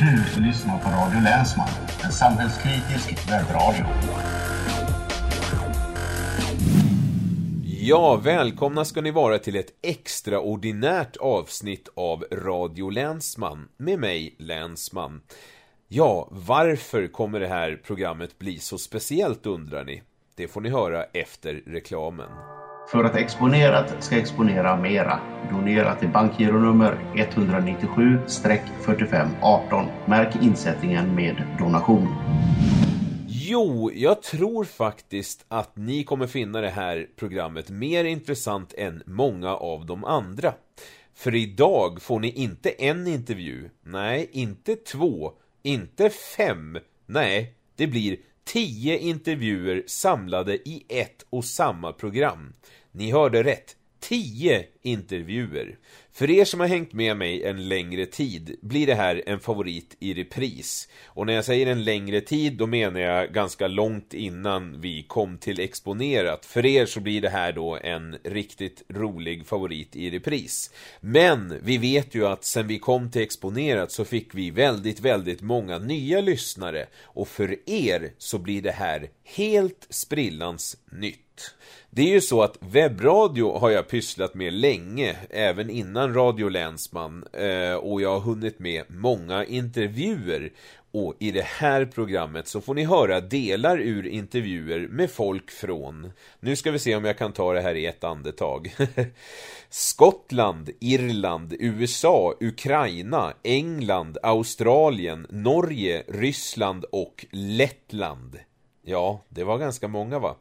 Du lyssnar på Radio Länsman, en samhällskritisk webbradio. Ja, välkomna ska ni vara till ett extraordinärt avsnitt av Radio Länsman med mig, Länsman. Ja, varför kommer det här programmet bli så speciellt undrar ni? Det får ni höra efter reklamen. För att Exponerat ska exponera mera, donera till bankgironummer 197-4518. Märk insättningen med donation. Jo, jag tror faktiskt att ni kommer finna det här programmet mer intressant än många av de andra. För idag får ni inte en intervju, nej, inte två, inte fem, nej, det blir tio intervjuer samlade i ett och samma program. Ni hörde rätt. tio intervjuer. För er som har hängt med mig en längre tid blir det här en favorit i repris. Och när jag säger en längre tid, då menar jag ganska långt innan vi kom till Exponerat. För er så blir det här då en riktigt rolig favorit i repris. Men vi vet ju att sen vi kom till Exponerat så fick vi väldigt, väldigt många nya lyssnare. Och för er så blir det här helt sprillans nytt. Det är ju så att webbradio har jag pysslat med länge, även innan Radio Länsman, eh, och jag har hunnit med många intervjuer. Och i det här programmet så får ni höra delar ur intervjuer med folk från, nu ska vi se om jag kan ta det här i ett andetag. Skottland, Irland, USA, Ukraina, England, Australien, Norge, Ryssland och Lettland. Ja, det var ganska många va?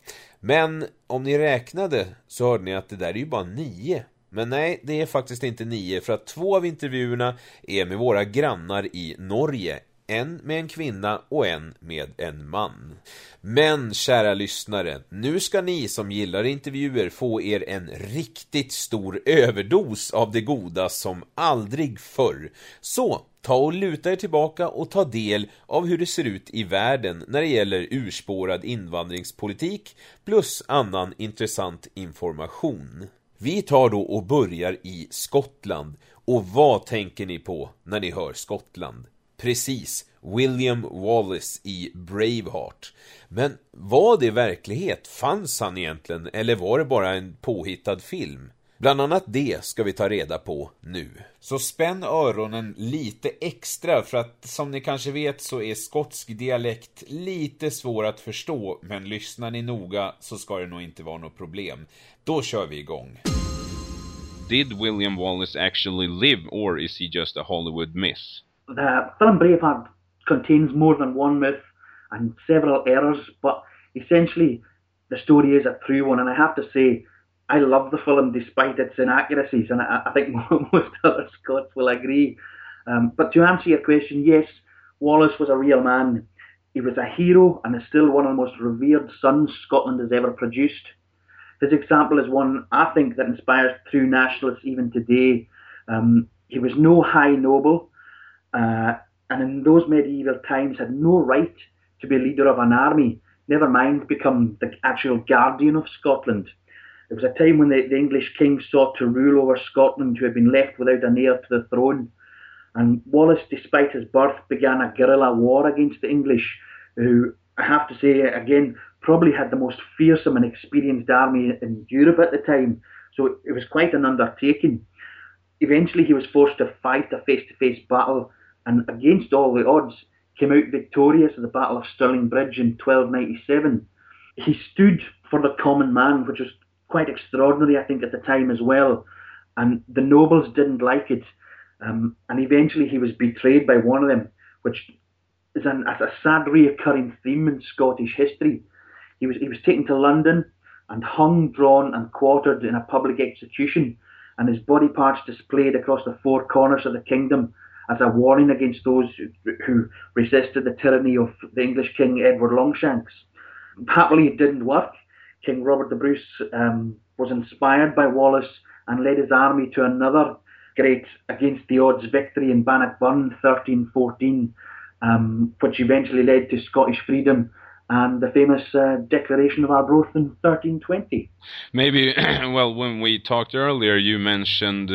Men om ni räknade så hörde ni att det där är ju bara nio. Men nej, det är faktiskt inte nio för att två av intervjuerna är med våra grannar i Norge. En med en kvinna och en med en man. Men kära lyssnare, nu ska ni som gillar intervjuer få er en riktigt stor överdos av det goda som aldrig förr. Så, ta och luta er tillbaka och ta del av hur det ser ut i världen när det gäller urspårad invandringspolitik plus annan intressant information. Vi tar då och börjar i Skottland. Och vad tänker ni på när ni hör Skottland? Precis, William Wallace i Braveheart. Men var det verklighet? Fanns han egentligen? Eller var det bara en påhittad film? Bland annat det ska vi ta reda på nu. Så spänn öronen lite extra för att som ni kanske vet så är skotsk dialekt lite svår att förstå men lyssnar ni noga så ska det nog inte vara något problem. Då kör vi igång. Did William Wallace actually live or is he just a Hollywood myth? The film Braveheart contains more than one myth and several errors, but essentially the story is a true one. And I have to say, I love the film despite its inaccuracies, and I, I think most other Scots will agree. Um, but to answer your question, yes, Wallace was a real man. He was a hero and is still one of the most revered sons Scotland has ever produced. His example is one I think that inspires true nationalists even today. Um, he was no high noble, uh, and in those medieval times had no right to be leader of an army, never mind become the actual guardian of Scotland. It was a time when the, the English king sought to rule over Scotland, who had been left without an heir to the throne. And Wallace, despite his birth, began a guerrilla war against the English, who I have to say again probably had the most fearsome and experienced army in Europe at the time. So it was quite an undertaking. Eventually, he was forced to fight a face-to-face battle, and against all the odds, came out victorious at the Battle of Stirling Bridge in 1297. He stood for the common man, which was quite extraordinary, I think, at the time as well. And the nobles didn't like it. Um, and eventually he was betrayed by one of them, which is an, a sad reoccurring theme in Scottish history. He was, he was taken to London and hung, drawn, and quartered in a public execution, and his body parts displayed across the four corners of the kingdom as a warning against those who, who resisted the tyranny of the English King Edward Longshanks. Happily, it didn't work. King Robert the Bruce um, was inspired by Wallace and led his army to another great against the odds victory in Bannockburn 1314, um, which eventually led to Scottish freedom and the famous uh, Declaration of Arbroath in 1320. Maybe, well, when we talked earlier, you mentioned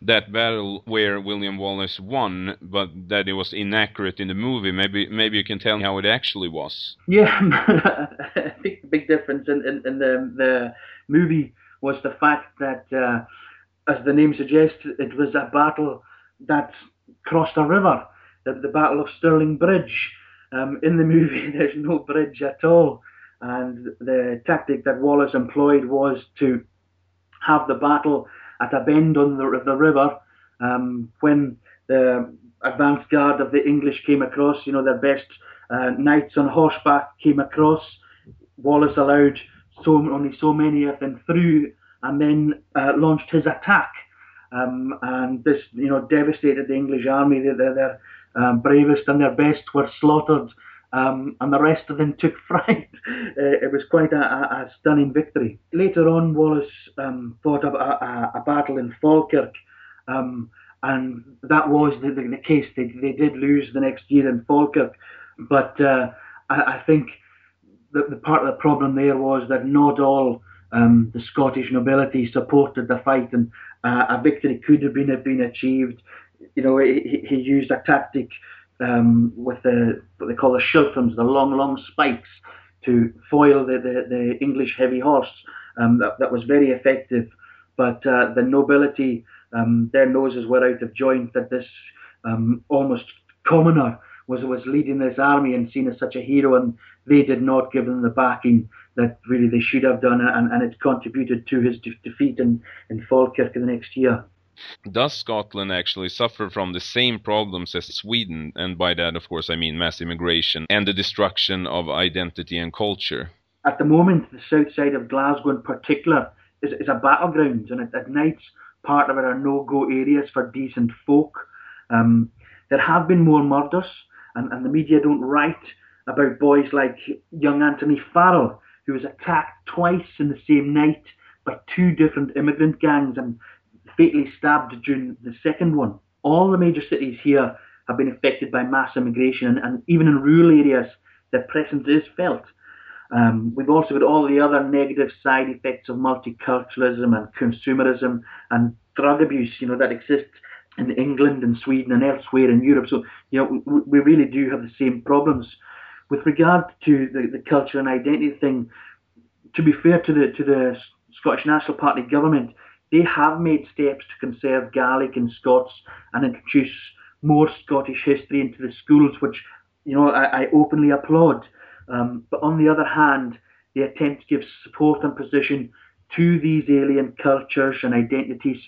that battle where William Wallace won, but that it was inaccurate in the movie. Maybe, maybe you can tell me how it actually was. Yeah, I think big difference in, in, in the the movie was the fact that, uh, as the name suggests, it was a battle that crossed a river, the, the Battle of Stirling Bridge um, in the movie, there's no bridge at all, and the tactic that Wallace employed was to have the battle at a bend on the, the river um, when the advance guard of the English came across, you know, their best uh, knights on horseback came across. Wallace allowed so only so many of them through, and then uh, launched his attack. Um, and this, you know, devastated the English army. Their, their, um, bravest and their best were slaughtered, um, and the rest of them took fright. uh, it was quite a, a, stunning victory. Later on, Wallace um, fought a, a, a, battle in Falkirk, um, and that was the, the, the, case. They, they did lose the next year in Falkirk, but uh, I, I, think the, the part of the problem there was that not all um, the Scottish nobility supported the fight, and uh, a victory could have been have been achieved you know, he, he used a tactic um, with the what they call the schiltrums, the long, long spikes, to foil the, the, the English heavy horse. Um, that, that was very effective. But uh, the nobility, um, their noses were out of joint that this um, almost commoner was was leading this army and seen as such a hero, and they did not give them the backing that really they should have done, and, and it contributed to his de- defeat in, in Falkirk in the next year. Does Scotland actually suffer from the same problems as Sweden? And by that, of course, I mean mass immigration and the destruction of identity and culture. At the moment, the south side of Glasgow in particular is, is a battleground, and at, at nights, part of it are no-go areas for decent folk. Um, there have been more murders, and, and the media don't write about boys like young Anthony Farrell, who was attacked twice in the same night by two different immigrant gangs, and fatally stabbed during the second one. All the major cities here have been affected by mass immigration, and, even in rural areas, their presence is felt. Um, we've also got all the other negative side effects of multiculturalism and consumerism and drug abuse, you know, that exists in England and Sweden and elsewhere in Europe. So, you know, we, we really do have the same problems. With regard to the, the culture and identity thing, to be fair to the to the Scottish National Party government, they have made steps to conserve Gaelic and Scots and introduce more Scottish history into the schools, which you know I, I openly applaud. Um, but on the other hand, they attempt to give support and position to these alien cultures and identities,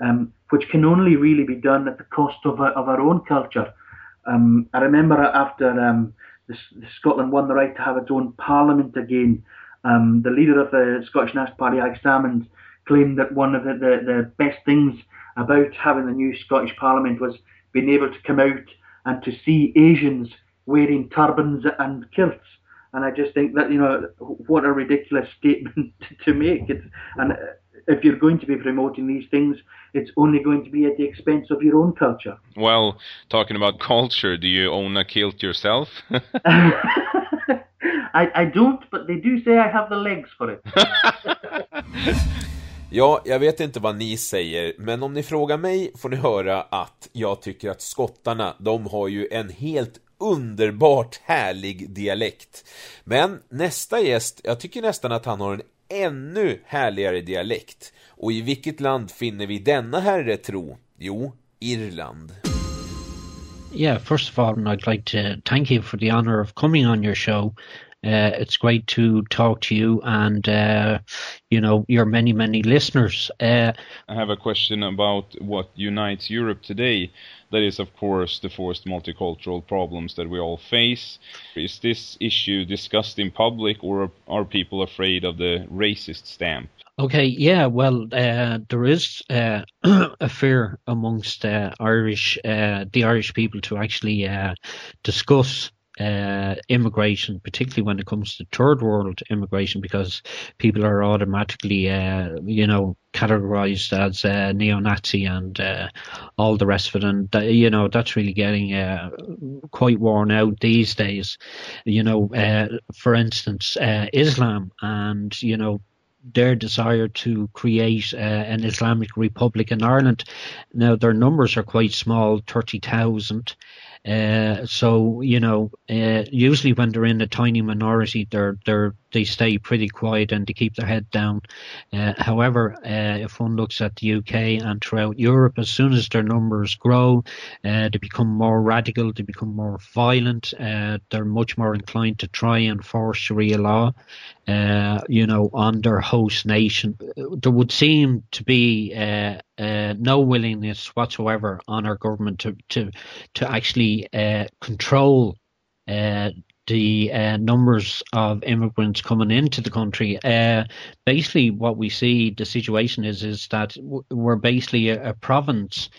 um, which can only really be done at the cost of, of our own culture. Um, I remember after um, the, Scotland won the right to have its own parliament again, um, the leader of the Scottish National Party, Alex Salmond, claimed that one of the, the, the best things about having the new Scottish Parliament was being able to come out and to see Asians wearing turbans and kilts. And I just think that, you know, what a ridiculous statement to make. It's, and if you're going to be promoting these things, it's only going to be at the expense of your own culture. Well, talking about culture, do you own a kilt yourself? I, I don't, but they do say I have the legs for it. Ja, jag vet inte vad ni säger, men om ni frågar mig får ni höra att jag tycker att skottarna, de har ju en helt underbart härlig dialekt. Men nästa gäst, jag tycker nästan att han har en ännu härligare dialekt. Och i vilket land finner vi denna herre tro? Jo, Irland. Yeah, first of all, I'd like to thank you for the honor of coming on your show. Uh, it's great to talk to you and uh, you know your many many listeners. Uh, I have a question about what unites Europe today. That is, of course, the forced multicultural problems that we all face. Is this issue discussed in public, or are people afraid of the racist stamp? Okay, yeah, well, uh, there is uh, a fear amongst uh, Irish, uh, the Irish people to actually uh, discuss uh, immigration, particularly when it comes to third world immigration, because people are automatically, uh, you know, categorized as uh, neo-Nazi and uh, all the rest of it. And, uh, you know, that's really getting uh, quite worn out these days. You know, uh, for instance, uh, Islam and, you know, their desire to create an Islamic Republic in Ireland. Now, their numbers are quite small, 30,000. Uh, so you know, uh, usually when they're in a tiny minority, they're they're they stay pretty quiet and they keep their head down. Uh, however, uh, if one looks at the UK and throughout Europe, as soon as their numbers grow, uh, they become more radical, they become more violent. Uh, they're much more inclined to try and force Sharia law. Uh, you know, on their host nation, there would seem to be uh, no willingness whatsoever on our government to to to actually control uh, the uh, numbers of immigrants coming into the country. Uh, basically, what we see the situation is is that we're basically a, a province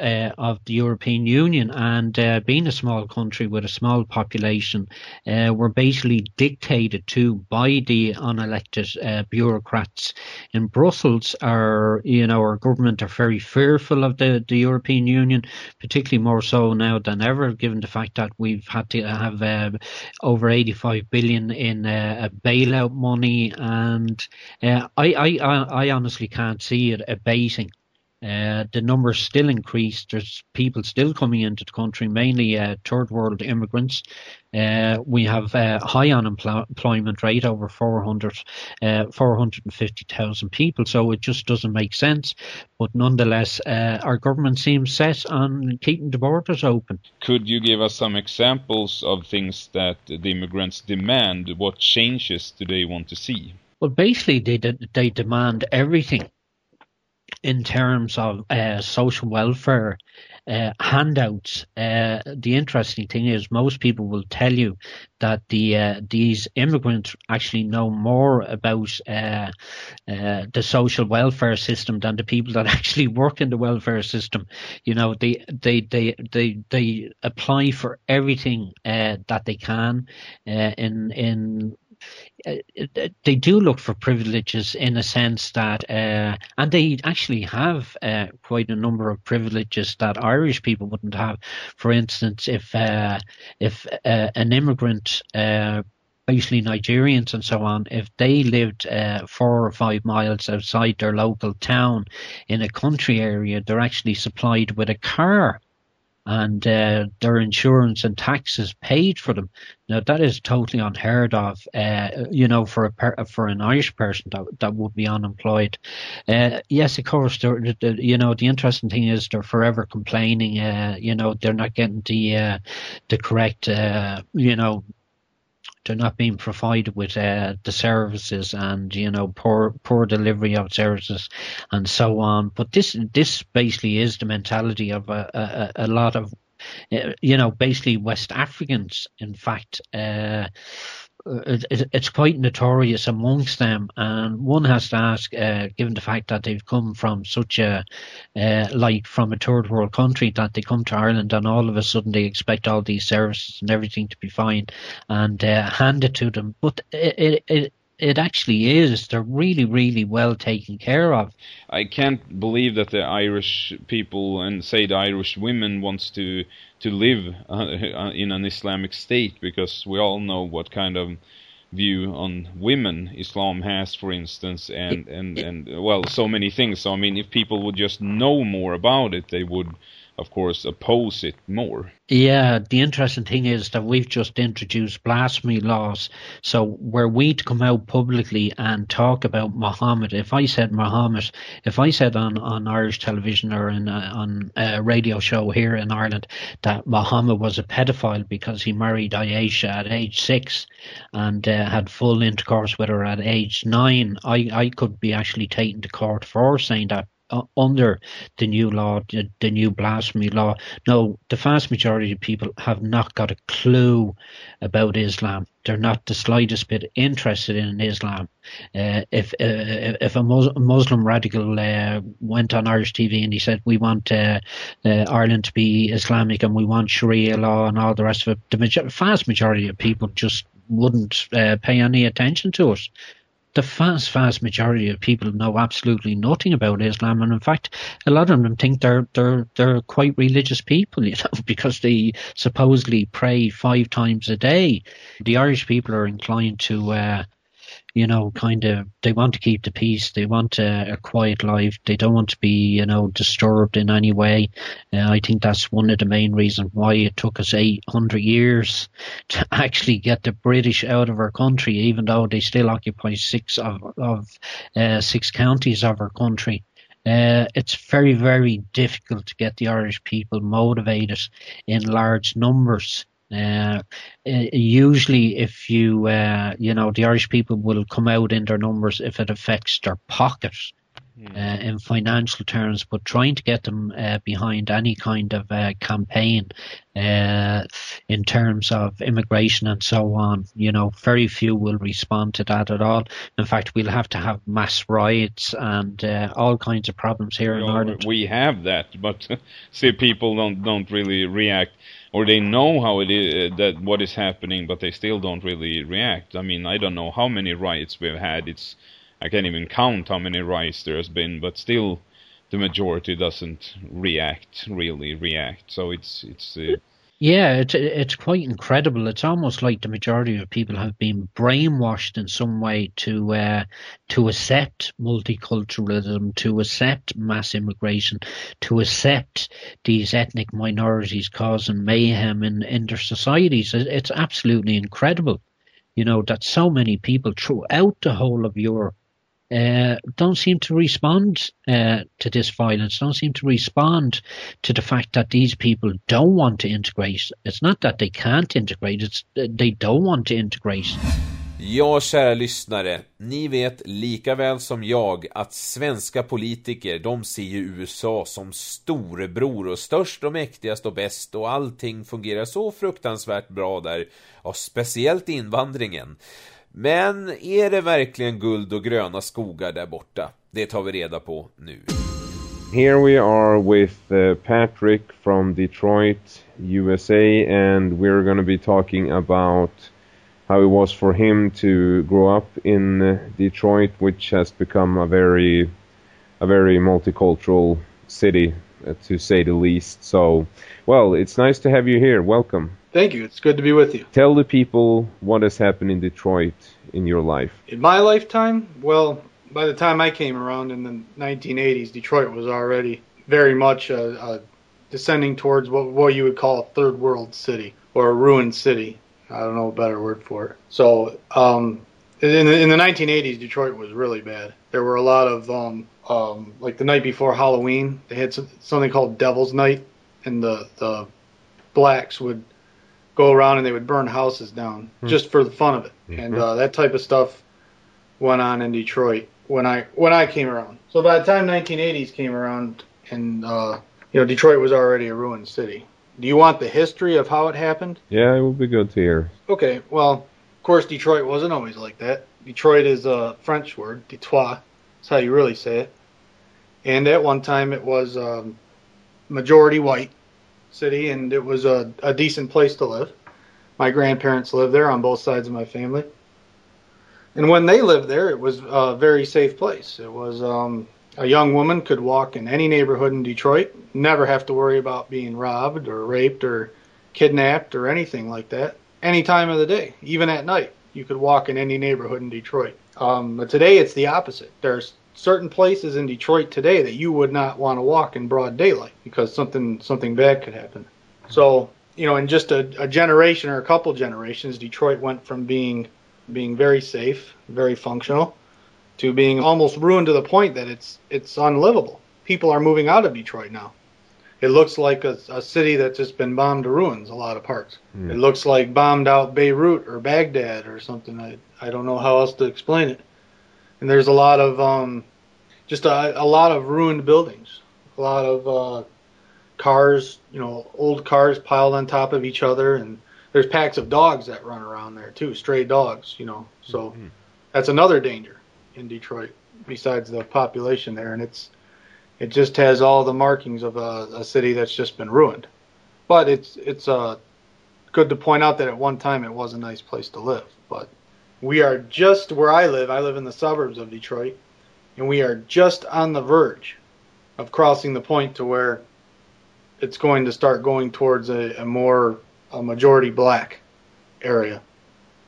uh, of the European Union. And uh, being a small country with a small population, uh, we're basically dictated to by the unelected uh, bureaucrats in Brussels. Our, you know, our government are very fearful of the, the European Union, particularly more so now than ever, given the fact that we've had to have uh, over 85 billion in uh, bailout money. And I, I, I honestly can't see it abating. Uh, the numbers still increase. There's people still coming into the country, mainly uh, third world immigrants. Uh, we have a high unemployment rate, over 400, uh, 450,000 people. So it just doesn't make sense. But nonetheless, uh, our government seems set on keeping the borders open. Could you give us some examples of things that the immigrants demand? What changes do they want to see? Well, basically, they they demand everything in terms of uh, social welfare uh, handouts. Uh, the interesting thing is most people will tell you that the uh, these immigrants actually know more about uh, uh, the social welfare system than the people that actually work in the welfare system. You know, they they they they they apply for everything that they can in in they do look for privileges in a sense that, uh, and they actually have uh, quite a number of privileges that Irish people wouldn't have. For instance, if uh, if uh, an immigrant uh, basically Nigerians and so on, if they lived uh, four or five miles outside their local town in a country area, they're actually supplied with a car and uh, their insurance and taxes paid for them. Now that is totally unheard of. Uh, you know, for a per- for an Irish person that that would be unemployed. Uh, yes, of course. You know, the interesting thing is they're forever complaining. Uh, you know, they're not getting the uh, the correct. Uh, you know they're not being provided with uh, the services and you know poor poor delivery of services and so on. But this this basically is the mentality of a, a, a lot of uh, you know basically West Africans. In fact. Uh, it, it's quite notorious amongst them, and one has to ask, uh, given the fact that they've come from such a, uh, like from a third world country, that they come to Ireland and all of a sudden they expect all these services and everything to be fine and uh, hand it to them. But it, it, it actually is. They're really, really well taken care of. I can't believe that the Irish people and say the Irish women wants to to live uh, in an Islamic state because we all know what kind of view on women Islam has, for instance, and and and well, so many things. So I mean, if people would just know more about it, they would of course, oppose it more. Yeah, the interesting thing is that we've just introduced blasphemy laws. So, were we to come out publicly and talk about Muhammad, if I said Muhammad, if I said on, on Irish television or in a, on a radio show here in Ireland that Muhammad was a pedophile because he married Aisha at age six and uh, had full intercourse with her at age nine, I, I could be actually taken to court for saying that uh, under the new law, the, the, new blasphemy law. No, the vast majority of people have not got a clue about Islam. They're not the slightest bit interested in Islam. Uh, if uh, if a Muslim radical uh, went on Irish TV and he said we want uh, uh, Ireland to be Islamic and we want Sharia law and all the rest of it, the major- vast majority of people just wouldn't pay any attention to it the vast, vast majority of people know absolutely nothing about Islam, and in fact, a lot of them think they're they're they're quite religious people, you know, because they supposedly pray five times a day. The Irish people are inclined to uh, you know, kind of, they want to keep the peace. They want a, a quiet life. They don't want to be, you know, disturbed in any way. Uh, I think that's one of the main reasons why it took us 800 years to actually get the British out of our country, even though they still occupy six of, of uh, six counties of our country. Uh, it's very, very difficult to get the Irish people motivated in large numbers uh, uh, usually, if you, uh, you know, the Irish people will come out in their numbers if it affects their pocket. Hmm. Uh, in financial terms, but trying to get them uh, behind any kind of uh, campaign uh, in terms of immigration and so on, you know, very few will respond to that at all. In fact, we'll have to have mass riots and uh, all kinds of problems here in Ireland. We have that, but see, people don't don't really react or they know how it is that what is happening, but they still don't really react. I mean, I don't know how many riots we've had. It's I can't even count how many riots there has been, but still, the majority doesn't react really react. So it's it's. Uh, yeah, it's it's quite incredible. It's almost like the majority of people have been brainwashed in some way to uh, to accept multiculturalism, to accept mass immigration, to accept these ethnic minorities causing mayhem in, in their societies. It's absolutely incredible, you know, that so many people throughout the whole of Europe uh, don't seem to respond uh, to this violence, don't seem to respond to the fact that these people don't want to integrate. It's not that they can't integrate, it's they don't want to integrate. Ja, kära lyssnare, ni vet lika väl som jag att svenska politiker, de ser ju USA som storebror och störst och mäktigast och bäst och allting fungerar så fruktansvärt bra där, ja, speciellt invandringen. Men är det verkligen guld och gröna skogar där borta? Det tar vi reda på nu. Here we are with uh, Patrick from Detroit, USA, and we're going to be talking about how it was for him to grow up in uh, Detroit, which has become a very, a very multicultural city, uh, to say the least. So, well, it's nice to have you here. Welcome. Thank you. It's good to be with you. Tell the people what has happened in Detroit in your life. In my lifetime, well, by the time I came around in the 1980s, Detroit was already very much descending towards what, what you would call a third world city or a ruined city. I don't know a better word for it. So, um, in the, in the 1980s, Detroit was really bad. There were a lot of, um, um, like the night before Halloween, they had something called Devil's Night, and the, the blacks would go around and they would burn houses down mm-hmm. just for the fun of it, mm-hmm. and uh, that type of stuff went on in Detroit when I when I came around. So by the time 1980s came around, and uh, you know Detroit was already a ruined city. Do you want the history of how it happened? Yeah, it would be good to hear. Okay, well, of course Detroit wasn't always like that. Detroit is a French word, Detroit. That's how you really say it. And at one time it was um, majority white city, and it was a, a decent place to live. My grandparents lived there on both sides of my family. And when they lived there, it was a very safe place. It was um, a young woman could walk in any neighborhood in Detroit, never have to worry about being robbed or raped or kidnapped or anything like that. Any time of the day, even at night, you could walk in any neighborhood in Detroit. Um, but today it's the opposite. There's certain places in Detroit today that you would not want to walk in broad daylight because something something bad could happen. So you know, in just a, a generation or a couple generations, Detroit went from being being very safe, very functional, to being almost ruined to the point that it's it's unlivable. People are moving out of Detroit now. It looks like a, a city that's just been bombed to ruins. A lot of parts. Mm. It looks like bombed out Beirut or Baghdad or something. I I don't know how else to explain it and there's a lot of um, just a, a lot of ruined buildings, a lot of uh, cars, you know, old cars piled on top of each other, and there's packs of dogs that run around there too, stray dogs, you know. So mm-hmm. that's another danger in Detroit besides the population there, and it's it just has all the markings of a, a city that's just been ruined. But it's it's uh, good to point out that at one time it was a nice place to live. But we are just where I live. I live in the suburbs of Detroit, and we are just on the verge of crossing the point to where it's going to start going towards a, a more a majority black area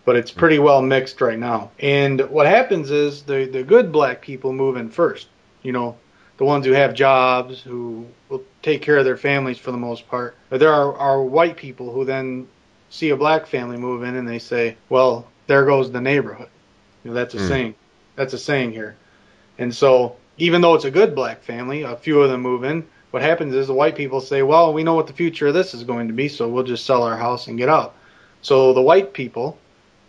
but it's pretty well mixed right now. And what happens is the the good black people move in first. You know, the ones who have jobs, who will take care of their families for the most part. But there are, are white people who then see a black family move in and they say, "Well, there goes the neighborhood." You know, that's a mm. saying. That's a saying here. And so, even though it's a good black family, a few of them move in. What happens is the white people say, "Well, we know what the future of this is going to be, so we'll just sell our house and get out." So the white people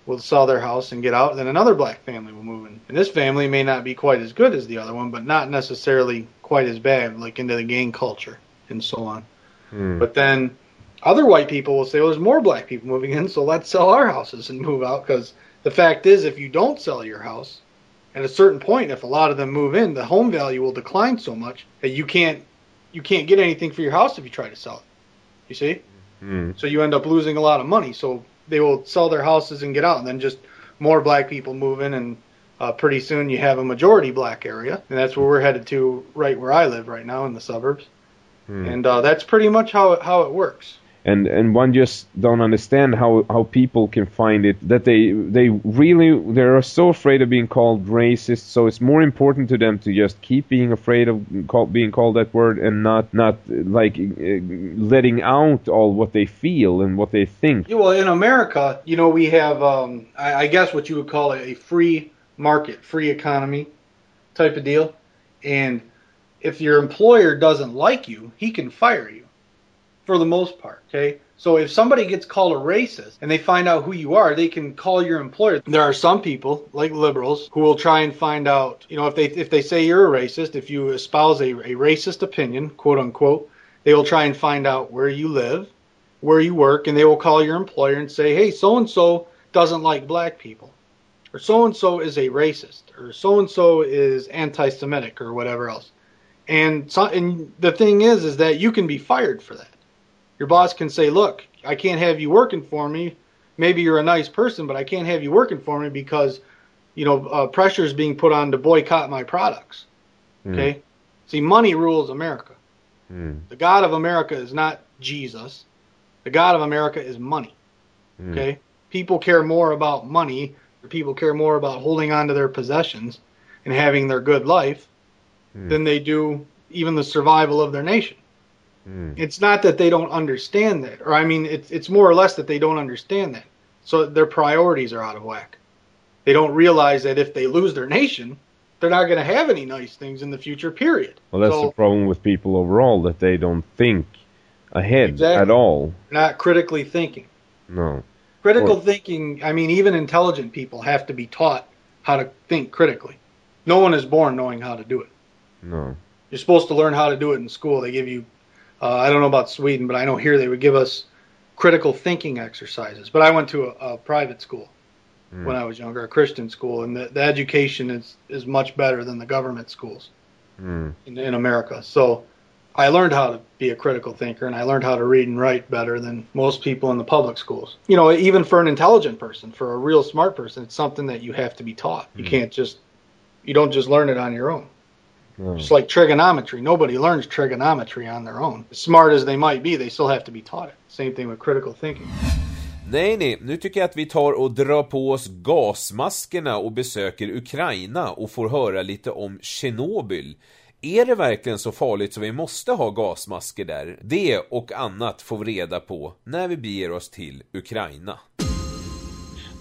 will sell their house and get out, and then another black family will move in. And this family may not be quite as good as the other one, but not necessarily quite as bad, like into the gang culture and so on. Hmm. But then other white people will say, well, there's more black people moving in, so let's sell our houses and move out. Because the fact is, if you don't sell your house, at a certain point, if a lot of them move in, the home value will decline so much that you can't you can't get anything for your house if you try to sell it. You see? Hmm. So you end up losing a lot of money. So they will sell their houses and get out, and then just more black people move in, and uh, pretty soon you have a majority black area, and that's where we're headed to, right where I live right now in the suburbs, hmm. and uh, that's pretty much how it, how it works and and one just don't understand how how people can find it that they they really they are so afraid of being called racist. So it's more important to them to just keep being afraid of call, being called that word and not not like uh, letting out all what they feel and what they think. Well in america you know we have um, I, I guess what you would call a free market free economy type of deal. And if your employer doesn't like you he can fire you for the most part. Okay. So if somebody gets called a racist and they find out who you are, they can call your employer. There are some people, like liberals, who will try and find out, you know, if they if they say you're a racist, if you espouse a, a racist opinion, quote unquote, they will try and find out where you live, where you work, and they will call your employer and say, hey, so and so doesn't like black people. Or so and so is a racist, or so and so is anti-Semitic, or whatever else. And so, and the thing is, is that you can be fired for that your boss can say, look, I can't have you working for me. Maybe you're a nice person, but I can't have you working for me because, you know, uh, pressure is being put on to boycott my products. Mm. Okay. See, money rules America. Mm. The God of America is not Jesus. The God of America is money. Mm. Okay. People care more about money. People care more about holding on to their possessions and having their good life hmm. than they do even the survival of their nation. Mm. It's not that they don't understand that, or I mean, it's it's more or less that they don't understand that. So their priorities are out of whack. They don't realize that if they lose their nation, they're not going to have any nice things in the future. Period. Well, that's so, the problem with people overall that they don't think ahead exactly. at all. They're not critically thinking. No. Critical thinking. I mean, even intelligent people have to be taught how to think critically. No one is born knowing how to do it. No. You're supposed to learn how to do it in school. They give you uh, I don't know about Sweden, but I know here they would give us critical thinking exercises. But I went to a, a private school mm. when I was younger, a Christian school, and the, the, education is, is much better than the government schools mm. in, in America. So I learned how to be a critical thinker, and I learned how to read and write better than most people in the public schools. You know, even for an intelligent person, for a real smart person, it's something that you have to be taught. Mm. You can't just, you don't just learn it on your own. Mm. Just like trigonometry. Nobody learns trigonometry on their own. As smart as they might be, they still have to be taught it. Same thing with critical thinking. Nej, nej, nu tycker jag att vi tar och drar på oss gasmaskerna och besöker Ukraina och får höra lite om Tjernobyl. Är det verkligen så farligt så vi måste ha gasmasker där? Det och annat får vi reda på när vi beger oss till Ukraina.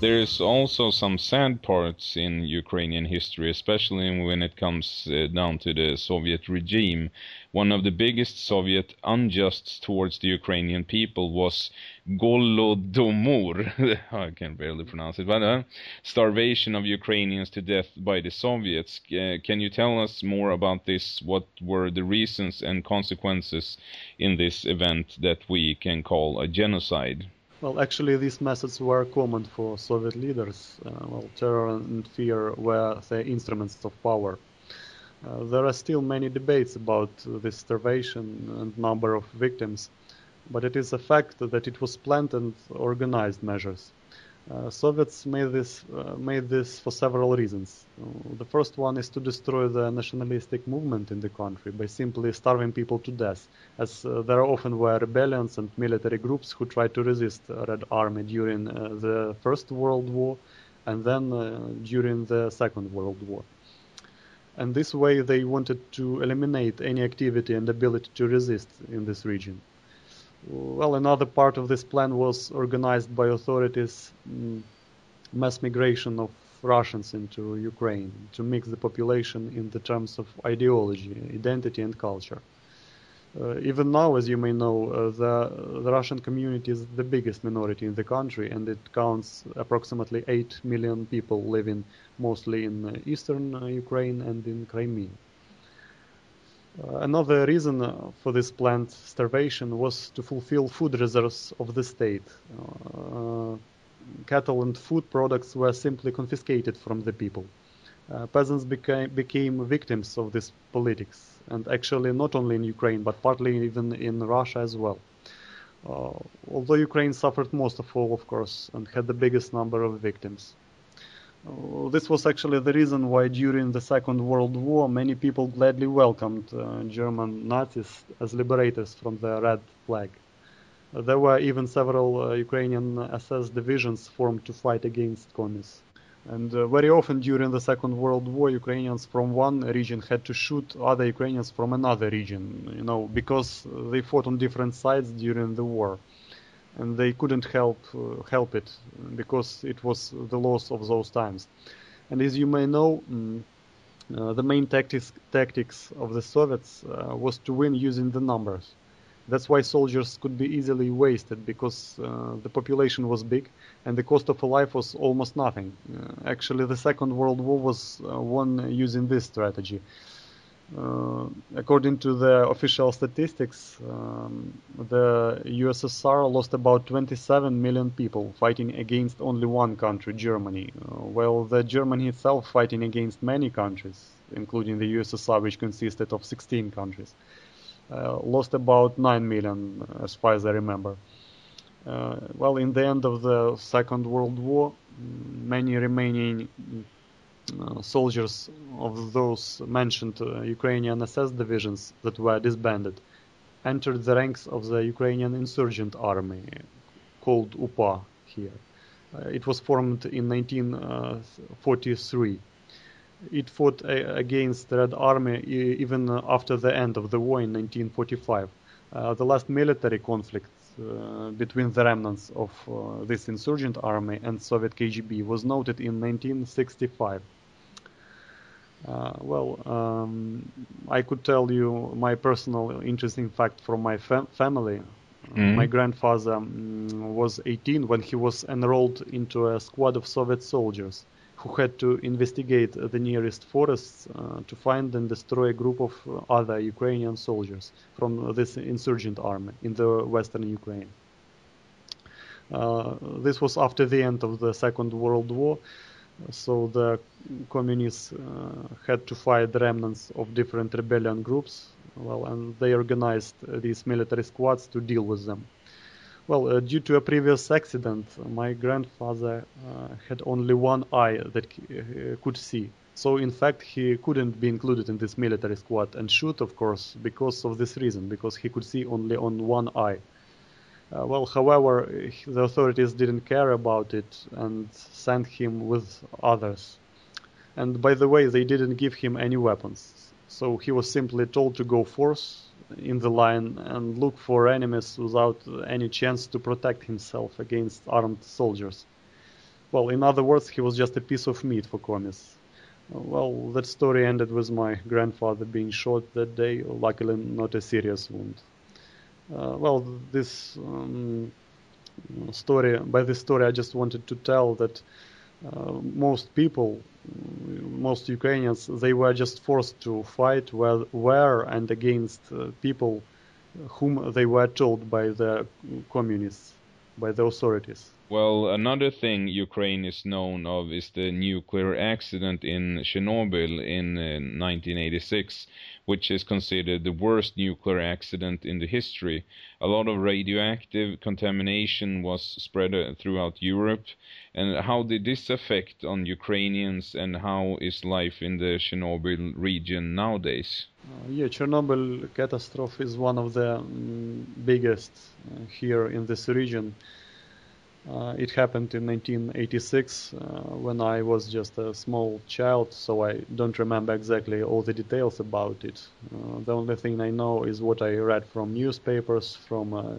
There's also some sad parts in Ukrainian history, especially when it comes uh, down to the Soviet regime. One of the biggest Soviet unjusts towards the Ukrainian people was Golodomor. I can barely pronounce it, but uh, starvation of Ukrainians to death by the Soviets. Uh, can you tell us more about this? What were the reasons and consequences in this event that we can call a genocide? Well, actually, these methods were common for Soviet leaders. Uh, well, terror and fear were the instruments of power. Uh, there are still many debates about this starvation and number of victims, but it is a fact that it was planned and organized measures. Uh, Soviets made this uh, made this for several reasons. Uh, the first one is to destroy the nationalistic movement in the country by simply starving people to death, as uh, there often were rebellions and military groups who tried to resist Red Army during the First World War and then during the Second World War. And this way they wanted to eliminate any activity and ability to resist in this region. Well, another part of this plan was organized by authorities mm, mass migration of Russians into Ukraine to mix the population in the terms of ideology, identity, and culture. Uh, even now, as you may know, uh, the, the, Russian community is the biggest minority in the country, and it counts approximately 8 million people living mostly in uh, eastern uh, Ukraine and in Crimea. Uh, another reason uh, for this planned starvation was to fulfill food reserves of the state. Uh, cattle and food products were simply confiscated from the people. Peasants became, became victims of this politics, and actually not only in Ukraine, but partly even in Russia as well. Uh, although Ukraine suffered most of all, of course, and had the biggest number of victims. Uh, this was actually the reason why during the Second World War many people gladly welcomed uh, German Nazis as liberators from the red flag. Uh, there were even several uh, Ukrainian SS divisions formed to fight against communists. And uh, very often during the Second World War, Ukrainians from one region had to shoot other Ukrainians from another region, you know, because they fought on different sides during the war and they couldn't help uh, help it because it was the loss of those times. And as you may know, mm, uh, the main tactics tactics of the Soviets uh, was to win using the numbers. That's why soldiers could be easily wasted because uh, the population was big and the cost of a life was almost nothing. Uh, actually, the Second World War was uh, won using this strategy. Uh, according to the official statistics, um, the USSR lost about 27 million people fighting against only one country, Germany, uh, while the Germany itself fighting against many countries, including the USSR, which consisted of 16 countries, uh, lost about 9 million, as far as I remember. Uh, well, in the end of the Second World War, many remaining soldiers of those mentioned uh, Ukrainian SS divisions that were disbanded entered the ranks of the Ukrainian insurgent army called UPA here. Uh, it was formed in 1943. It fought against the Red Army even after the end of the war in 1945. Uh, the last military conflict uh, between the remnants of uh, this insurgent army and Soviet KGB was noted in 1965. Uh, well, um, I could tell you my personal interesting fact from my fam- family. Mm. My grandfather um, was 18 when he was enrolled into a squad of Soviet soldiers who had to investigate the nearest forests uh, to find and destroy a group of other Ukrainian soldiers from this insurgent army in the western Ukraine. Uh, this was after the end of the Second World War, so the communists uh, had to fight the remnants of different rebellion groups, well, and they organized these military squads to deal with them. Well, uh, due to a previous accident, my grandfather uh, had only one eye that uh, could see. So, in fact, he couldn't be included in this military squad and shoot, of course, because of this reason, because he could see only on one eye. Uh, well, however, the authorities didn't care about it and sent him with others. And by the way, they didn't give him any weapons. So he was simply told to go forth in the line and look for enemies without any chance to protect himself against armed soldiers. well, in other words, he was just a piece of meat for commies. Well, that story ended with my grandfather being shot that day, luckily not a serious wound. Uh, well, this um, story, by this story, I just wanted to tell that uh, most people, most Ukrainians, they were just forced to fight where, where and against uh, people whom they were told by the communists, by the authorities. Well, another thing Ukraine is known of is the nuclear accident in Chernobyl in uh, 1986, which is considered the worst nuclear accident in the history. A lot of radioactive contamination was spread uh, throughout Europe. And how did this affect on Ukrainians and how is life in the Chernobyl region nowadays? Uh, yeah, Chernobyl catastrophe is one of the um, biggest uh, here in this region. Uh, it happened in 1986 uh, when I was just a small child, so I don't remember exactly all the details about it. Uh, the only thing I know is what I read from newspapers, from uh,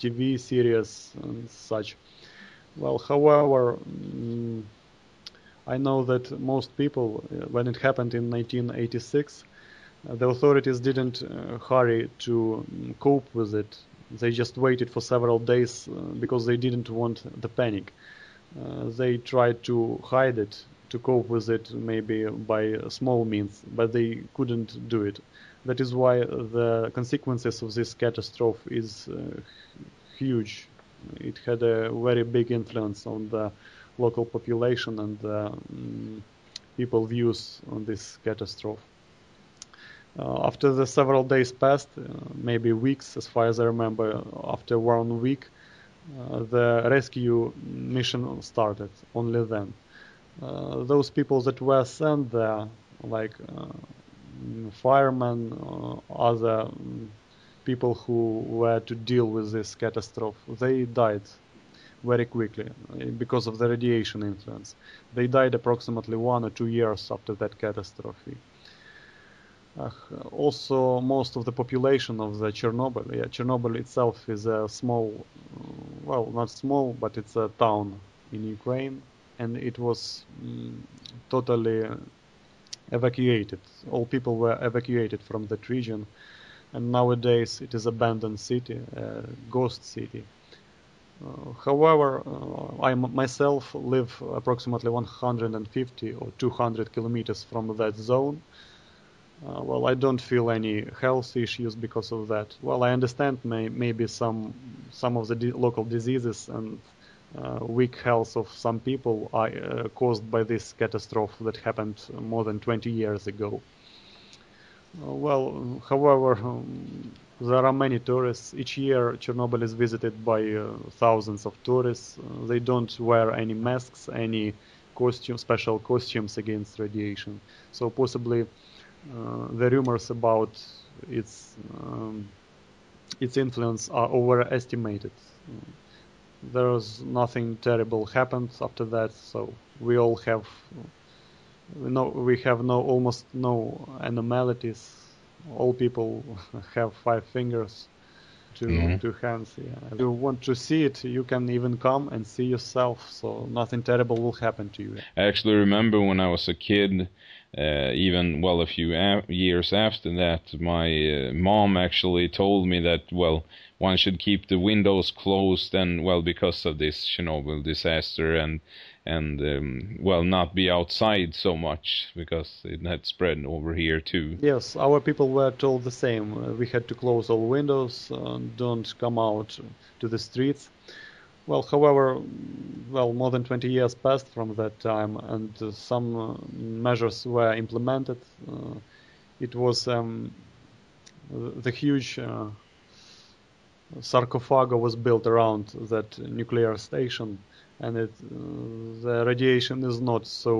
TV series, and such. Well, however, um, I know that most people, uh, when it happened in 1986, uh, the authorities didn't hurry to um, cope with it they just waited for several days uh, because they didn't want the panic. Uh, they tried to hide it, to cope with it maybe by small means, but they couldn't do it. That is why the consequences of this catastrophe is uh, huge. It had a very big influence on the local population and the um, people views on this catastrophe. Uh, after the several days passed, uh, maybe weeks, as far as I remember, after one week, uh, the rescue mission started. Only then, those people that were sent there, like firemen, other people who were to deal with this catastrophe, they died very quickly because of the radiation influence. They died approximately one or two years after that catastrophe. Uh, also, most of the population of the Chernobyl, yeah, Chernobyl itself is a small, well, not small, but it's a town in Ukraine, and it was mm, totally evacuated. All people were evacuated from that region, and nowadays it is abandoned city, a ghost city. Uh, however, uh, I myself live approximately 150 or 200 kilometers from that zone, uh, well, I don't feel any health issues because of that. Well, I understand may, maybe some some of the di- local diseases and uh, weak health of some people are uh, caused by this catastrophe that happened more than 20 years ago. Uh, well, however, um, there are many tourists. Each year, Chernobyl is visited by uh, thousands of tourists. Uh, they don't wear any masks, any costume, special costumes against radiation. So possibly the rumors about its um, its influence are overestimated. There's nothing terrible happened after that, so we all have we know we have no almost no anomalies. All people have five fingers, two mm-hmm. two hands. Yeah. If you want to see it, you can even come and see yourself. So nothing terrible will happen to you. I actually remember when I was a kid uh, even well a few a- years after that, my uh, mom actually told me that well one should keep the windows closed and well because of this Chernobyl disaster and and um, well not be outside so much because it had spread over here too. Yes, our people were told the same. We had to close all windows, uh, don't come out to the streets. Well, however, well, more than 20 years passed from that time, and uh, some uh, measures were implemented. Uh, it was um, the huge uh, sarcophago was built around that nuclear station, and it, uh, the radiation is not so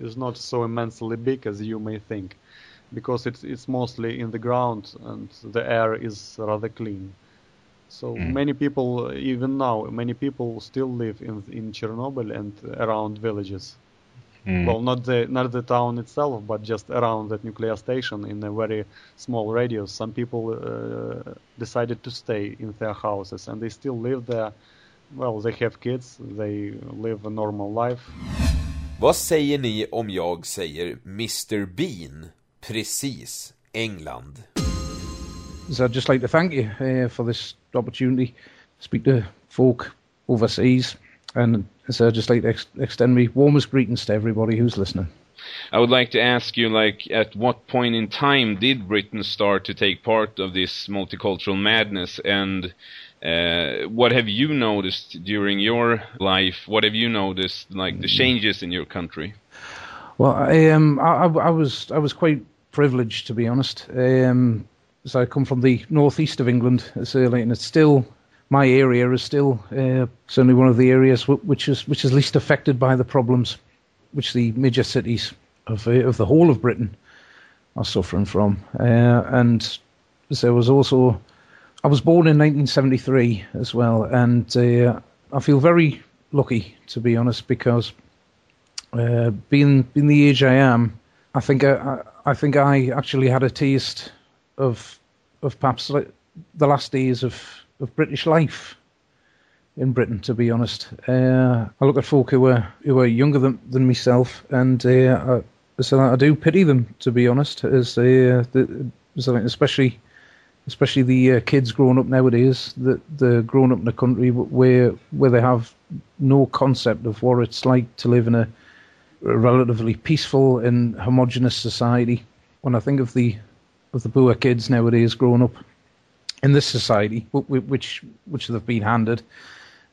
uh, is not so immensely big as you may think, because it's it's mostly in the ground and the air is rather clean. So mm. many people, even now, many people still live in in Chernobyl and around villages. Mm. Well, not the not the town itself, but just around that nuclear station in a very small radius. Some people uh, decided to stay in their houses, and they still live there. well, they have kids, they live a normal life. Vad säger ni om jag säger Mr Bean? Precis, England. So I'd just like to thank you uh, for this opportunity to speak to folk overseas, and so I'd just like to ex- extend my warmest greetings to everybody who's listening. I would like to ask you, like, at what point in time did Britain start to take part of this multicultural madness, and uh, what have you noticed during your life? What have you noticed, like the changes in your country? Well, I um, I, I was I was quite privileged to be honest. Um, so I come from the northeast of England, certainly, and it's still my area is still uh, certainly one of the areas which is which is least affected by the problems which the major cities of uh, of the whole of Britain are suffering from. Uh, and there was also I was born in 1973 as well, and uh, I feel very lucky to be honest because uh, being being the age I am, I think I, I think I actually had a taste of of perhaps the last days of, of British life in Britain. To be honest, uh, I look at folk who were who were younger than than myself, and uh, I, so I do pity them. To be honest, as uh, the, especially especially the uh, kids growing up nowadays, that they're growing up in a country where where they have no concept of what it's like to live in a, a relatively peaceful and homogenous society. When I think of the of the poor kids nowadays growing up in this society, which which they've been handed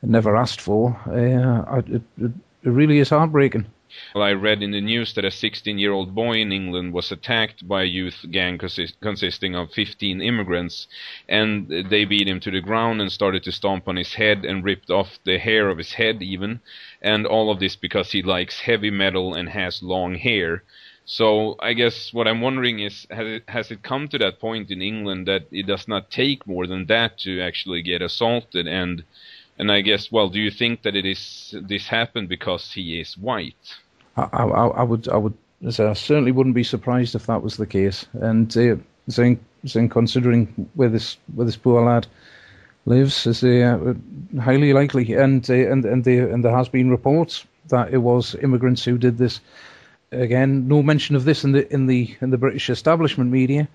and never asked for, uh, it, it, really is heartbreaking. Well, I read in the news that a 16 year old boy in England was attacked by a youth gang consist- consisting of 15 immigrants, and they beat him to the ground and started to stomp on his head and ripped off the hair of his head, even. And all of this because he likes heavy metal and has long hair. So I guess what I'm wondering is, has it, has it come to that point in England that it does not take more than that to actually get assaulted? And and I guess, well, do you think that it is this happened because he is white? I, I, I would, I would, I certainly wouldn't be surprised if that was the case. And uh, saying, saying, considering where this where this poor lad lives, is uh, highly likely. And uh, and and there and there has been reports that it was immigrants who did this. Again, no mention of this in the in the in the British establishment media.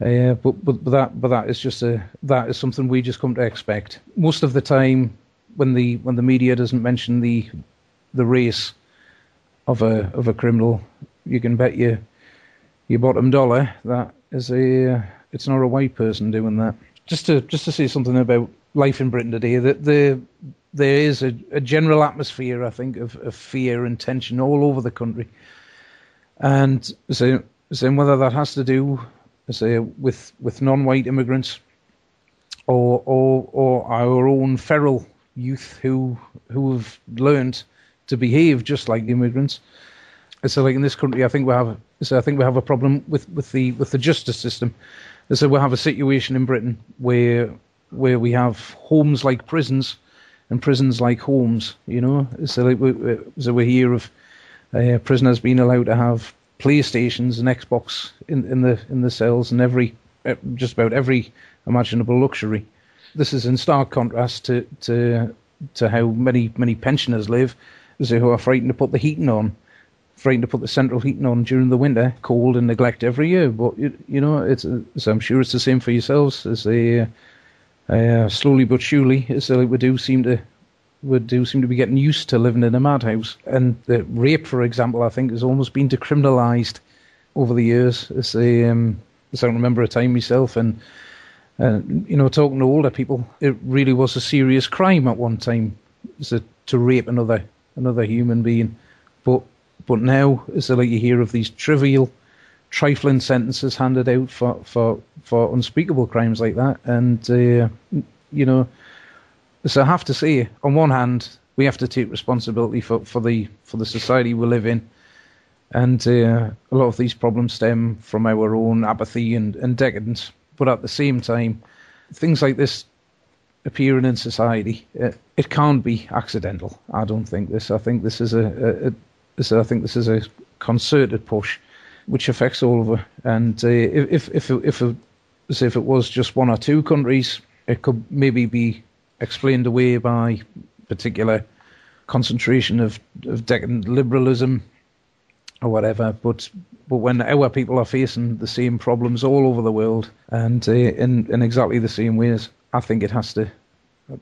Uh, but, but but that but that is just a that is something we just come to expect. Most of the time, when the when the media doesn't mention the the race of a of a criminal, you can bet your your bottom dollar that is a it's not a white person doing that. Just to just to say something about life in Britain today, that the there is a, a general atmosphere, I think, of, of fear and tension all over the country, and so, so whether that has to do say, with with non-white immigrants, or or or our own feral youth who who have learned to behave just like immigrants. So, like in this country, I think we have. So, I think we have a problem with, with the with the justice system. So, we have a situation in Britain where where we have homes like prisons, and prisons like homes. You know, so like we, so we hear of uh, prisoners being allowed to have PlayStations and Xbox in, in the in the cells and every eh, just about every imaginable luxury. This is in stark contrast to to to how many many pensioners live, who are frightened to put the heating on, frightened to put the central heating on during the winter, cold and neglect every year. But you, you know, it's so I'm sure it's the same for yourselves as a uh, slowly but surely, as we do seem to would do seem to be getting used to living in a madhouse. And the rape, for example, I think has almost been decriminalised over the years. As um, as I remember a time myself, and uh, you know, talking to older people, it really was a serious crime at one time to, to rape another another human being. But but now, it's like you hear of these trivial, trifling sentences handed out for for for unspeakable crimes like that, and uh, you know so I have to say, on one hand, we have to take responsibility for, for the for the society we live in, and uh, a lot of these problems stem from our own apathy and, and decadence. But at the same time, things like this appearing in society, it, uh, it can't be accidental. I don't think this. I think this is a, a, a I think this is a concerted push, which affects all of us. And uh, if if if if, if, if it was just one or two countries, it could maybe be explained away by particular concentration of, of decadent liberalism or whatever. But but when our people are facing the same problems all over the world and uh, in in exactly the same ways, I think it has to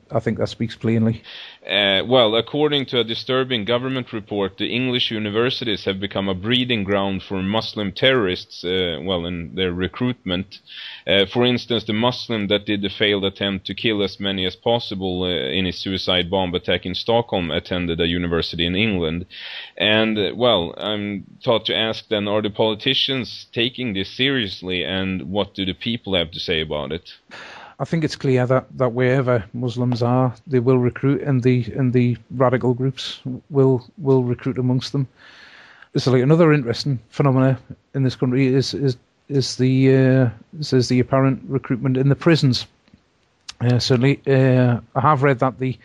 I think that speaks plainly. Uh, well, according to a disturbing government report, the English universities have become a breeding ground for Muslim terrorists, uh, well, in their recruitment. Uh, for instance, the Muslim that did the failed attempt to kill as many as possible uh, in his suicide bomb attack in Stockholm attended a university in England. And, uh, well, I'm taught to ask then, are the politicians taking this seriously, and what do the people have to say about it? I think it's clear that, that wherever Muslims are, they will recruit, and the and the radical groups will will recruit amongst them. So, like another interesting phenomena in this country is is is the uh, is the apparent recruitment in the prisons. Uh, certainly, uh, I have read that the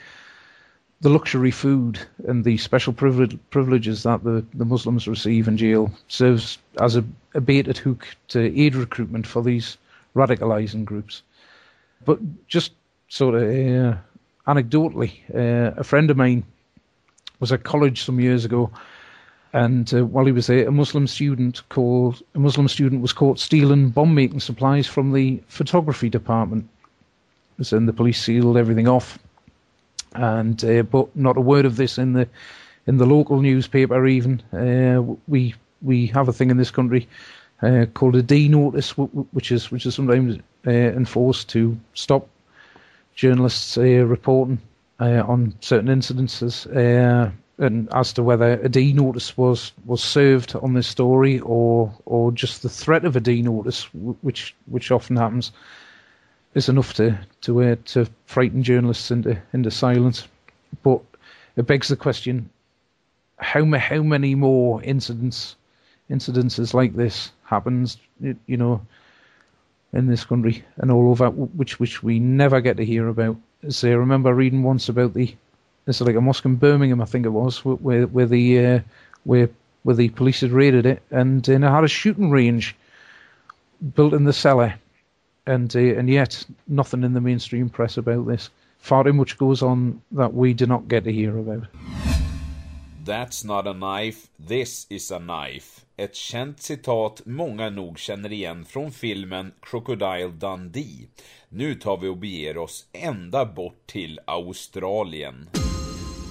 the luxury food and the special privilege, privileges that the, the Muslims receive in jail serves as a, a baited hook to aid recruitment for these radicalizing groups. But just sort of uh, anecdotally, uh, a friend of mine was at college some years ago, and uh, while he was there, a Muslim student called a Muslim student was caught stealing bomb making supplies from the photography department. So the police sealed everything off, and uh, but not a word of this in the in the local newspaper. Even uh, we we have a thing in this country uh, called a D notice, which is which is sometimes uh, enforced to stop journalists uh, reporting uh, on certain incidences, uh, and as to whether a D notice was, was served on this story or or just the threat of a D notice, which which often happens, is enough to to to frighten journalists into into silence. But it begs the question: how how many more incidents incidences like this happens? You know, in this country and all over, which which we never get to hear about. So I remember reading once about the it's like a mosque in Birmingham, I think it was, where where the uh, where where the police had raided it, and, and it had a shooting range built in the cellar, and uh, and yet nothing in the mainstream press about this. Far too much goes on that we do not get to hear about. That's not a knife, this is a knife. Ett känt citat många nog känner igen från filmen Crocodile Dundee. Nu tar vi och beger oss ända bort till Australien.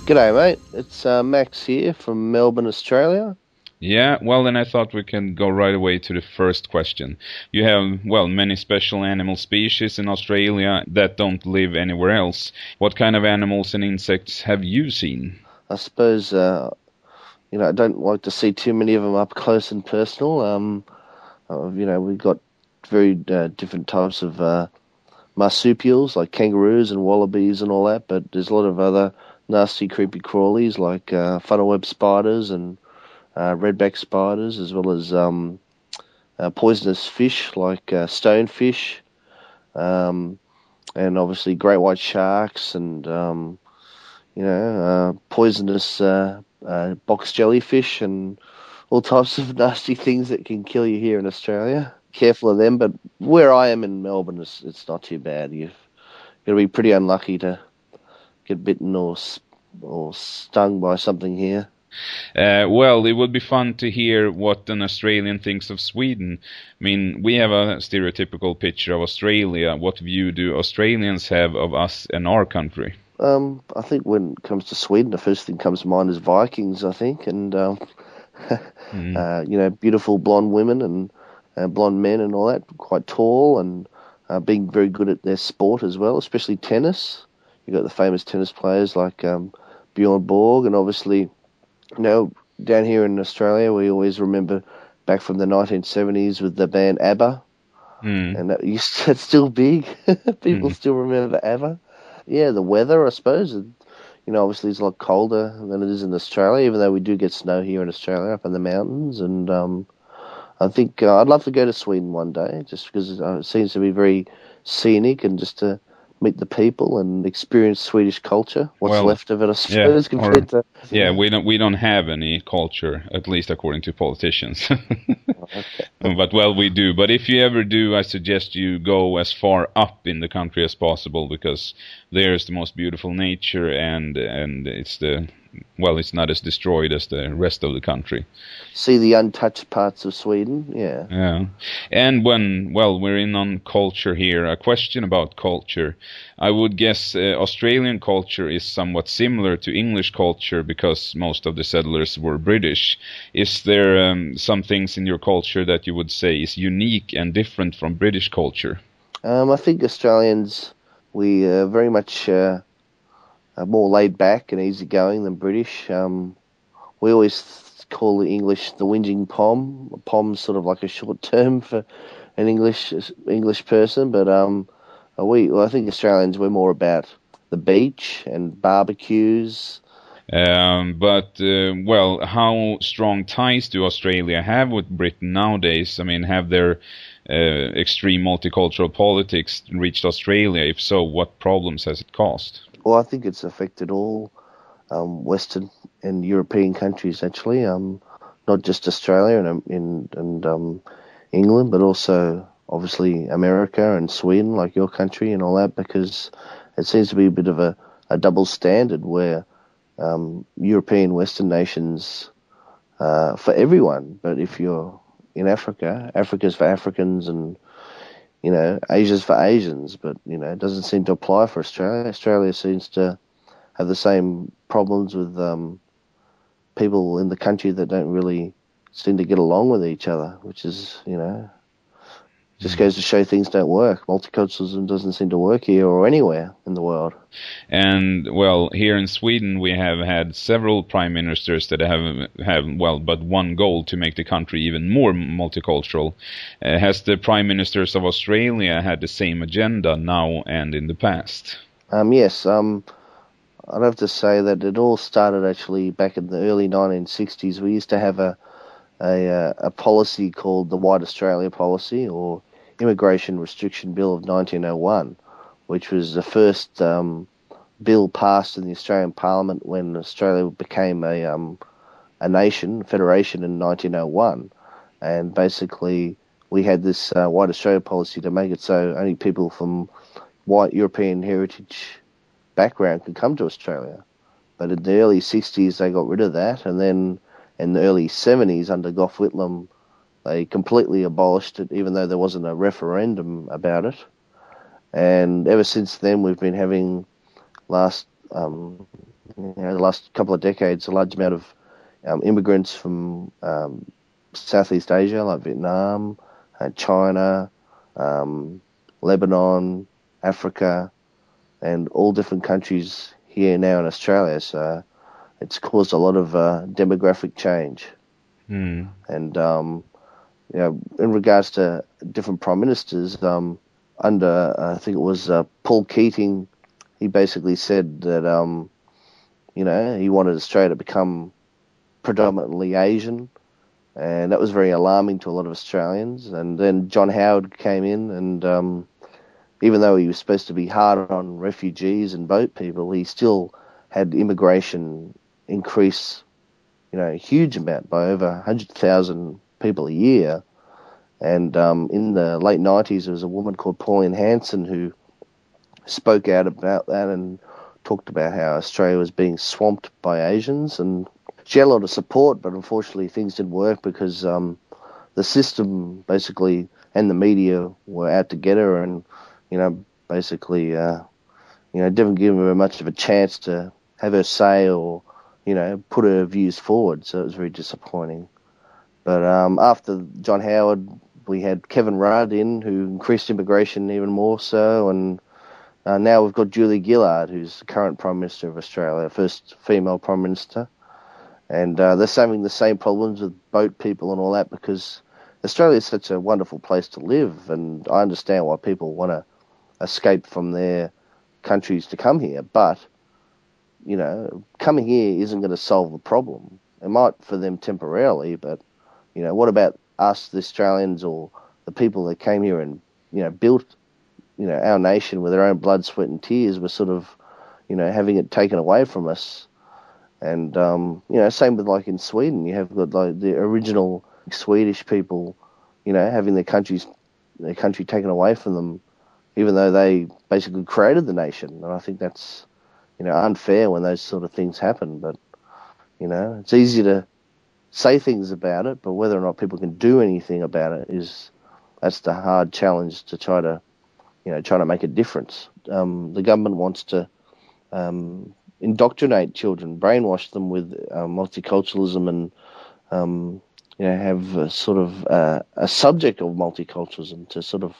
G'day mate, it's uh, Max here from Melbourne, Australia. Yeah, well then I thought we can go right away to the first question. You have, well, many special animal species in Australia that don't live anywhere else. What kind of animals and insects have you seen? I suppose uh, you know I don't like to see too many of them up close and personal. Um, uh, you know we've got very uh, different types of uh, marsupials like kangaroos and wallabies and all that, but there's a lot of other nasty, creepy crawlies like uh, funnel web spiders and uh, redback spiders, as well as um, uh, poisonous fish like uh, stonefish, um, and obviously great white sharks and um, you know, uh, poisonous uh, uh, box jellyfish and all types of nasty things that can kill you here in Australia. Careful of them, but where I am in Melbourne, it's, it's not too bad. You've got to be pretty unlucky to get bitten or or stung by something here. Uh, well, it would be fun to hear what an Australian thinks of Sweden. I mean, we have a stereotypical picture of Australia. What view do Australians have of us and our country? Um, I think when it comes to Sweden, the first thing comes to mind is Vikings. I think, and um, mm. uh, you know, beautiful blonde women and uh, blonde men and all that, quite tall and uh, being very good at their sport as well, especially tennis. You got the famous tennis players like um, Bjorn Borg, and obviously, you know, down here in Australia, we always remember back from the 1970s with the band ABBA, mm. and that used to, it's still big. People mm. still remember ABBA yeah, the weather, I suppose. You know, obviously it's a lot colder than it is in Australia, even though we do get snow here in Australia up in the mountains. And um, I think uh, I'd love to go to Sweden one day, just because uh, it seems to be very scenic and just to meet the people and experience Swedish culture. What's Well, left of it, I Yeah, suppose, or- to yeah, we don't we don't have any culture, at least according to politicians. but well, we do. But if you ever do, I suggest you go as far up in the country as possible because there's the most beautiful nature, and and it's the well, it's not as destroyed as the rest of the country. see the untouched parts of Sweden. Yeah. Yeah. And when, well, we're in on culture here, a question about culture. I would guess uh, Australian culture is somewhat similar to English culture because most of the settlers were British. Is there um, some things in your culture that you would say is unique and different from British culture? Um, I think Australians, we are very much uh, more laid back and easygoing than British. Um, we always call the English the whinging pom. Pom's sort of like a short term for an English English person, but um, we well, I think Australians we're more about the beach and barbecues. Um, but uh, well, how strong ties do Australia have with Britain nowadays? I mean, have their uh, extreme multicultural politics reached Australia? If so, what problems has it caused? Well, I think it's affected all um, Western and European countries actually, um, not just Australia and um, in, and um, England, but also obviously America and Sweden, like your country and all that, because it seems to be a bit of a, a double standard where um, European Western nations uh, for everyone, but if you're in Africa, Africa's for Africans and you know, Asia's for Asians, but you know, it doesn't seem to apply for Australia. Australia seems to have the same problems with um, people in the country that don't really seem to get along with each other, which is, you know, just goes to show things don't work. Multiculturalism doesn't seem to work here or anywhere in the world. And well, here in Sweden, we have had several prime ministers that have have well, but one goal to make the country even more multicultural. Uh, has the prime ministers of Australia had the same agenda now and in the past? Um, yes, um, I'd have to say that it all started actually back in the early 1960s. We used to have a a, uh, a policy called the White Australia Policy or Immigration Restriction Bill of 1901, which was the first um, bill passed in the Australian Parliament when Australia became a um, a nation, federation in 1901, and basically we had this uh, White Australia policy to make it so only people from white European heritage background could come to Australia. But in the early 60s, they got rid of that, and then in the early 70s, under Gough Whitlam, they completely abolished it, even though there wasn't a referendum about it. And ever since then, we've been having last um, you know, the last couple of decades a large amount of um, immigrants from um, Southeast Asia, like Vietnam, uh, China, um, Lebanon, Africa, and all different countries here now in Australia. So it's caused a lot of uh, demographic change. Hmm. And um, you know, in regards to different prime ministers, um, under uh, I think it was uh, Paul Keating, he basically said that um, you know he wanted Australia to become predominantly Asian, and that was very alarming to a lot of Australians. And then John Howard came in, and um, even though he was supposed to be hard on refugees and boat people, he still had immigration increase, you know, a huge amount by over 100,000 people a year. And um, in the late 90s, there was a woman called Pauline Hanson who spoke out about that and talked about how Australia was being swamped by Asians. And she had a lot of support, but unfortunately, things didn't work because um, the system basically and the media were out to get her and, you know, basically, uh, you know, didn't give her much of a chance to have her say or, you know, put her views forward. So it was very disappointing. But um, after John Howard, we had Kevin Rudd in, who increased immigration even more so, and uh, now we've got Julia Gillard, who's the current Prime Minister of Australia, first female Prime Minister, and uh, they're having the same problems with boat people and all that because Australia is such a wonderful place to live, and I understand why people want to escape from their countries to come here, but you know, coming here isn't going to solve the problem. It might for them temporarily, but you know, what about us, the Australians, or the people that came here and you know built you know, our nation with our own blood, sweat, and tears, we're sort of, you know, having it taken away from us. And um, you know, same with like in Sweden, you have got like the original Swedish people, you know, having their countries, their country taken away from them, even though they basically created the nation. And I think that's, you know, unfair when those sort of things happen. But you know, it's easy to say things about it, but whether or not people can do anything about it is that's the hard challenge to try to, you know, try to make a difference. Um, the government wants to um, indoctrinate children, brainwash them with uh, multiculturalism, and um, you know, have a sort of uh, a subject of multiculturalism to sort of,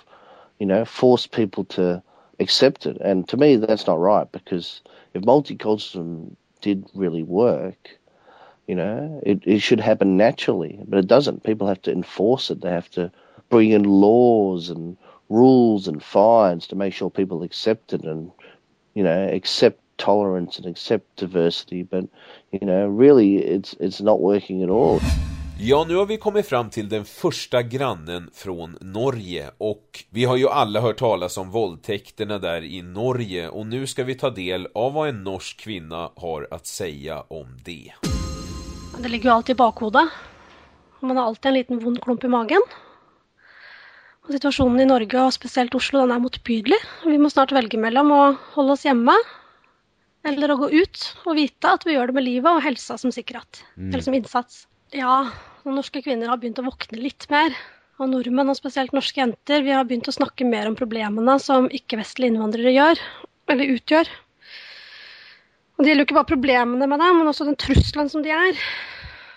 you know, force people to accept it. And to me, that's not right because if multiculturalism did really work, you know, it, it should happen naturally, but it doesn't. People have to enforce it. They have to bring in laws and rules and fines to make sure people accept it and, you know, accept tolerance and accept diversity. But, you know, really it's, it's not working at all. Ja, nu har vi kommit fram till den första grannen från Norge och vi har ju alla hört talas om våldtäkterna där i Norge och nu ska vi ta del av vad en norsk kvinna har att säga om det. Det ligger ju alltid i bakhodet. Man har alltid en liten vond klump i magen. Och situationen i Norge och speciellt Oslo den är motbjudlig. Vi måste snart välja mellan att hålla oss hemma eller att gå ut och veta att vi gör det med livet och hälsa som säkerhet. Mm. Eller som insats. Ja, norska kvinnor har börjat vakna lite mer. Och norrmän och speciellt norska jenter, vi har börjat att snacka mer om problemen som icke-västliga invandrare gör, eller utgör. Og Det gjelder jo ikke bare problemene med dem, men også den trusselen som de er.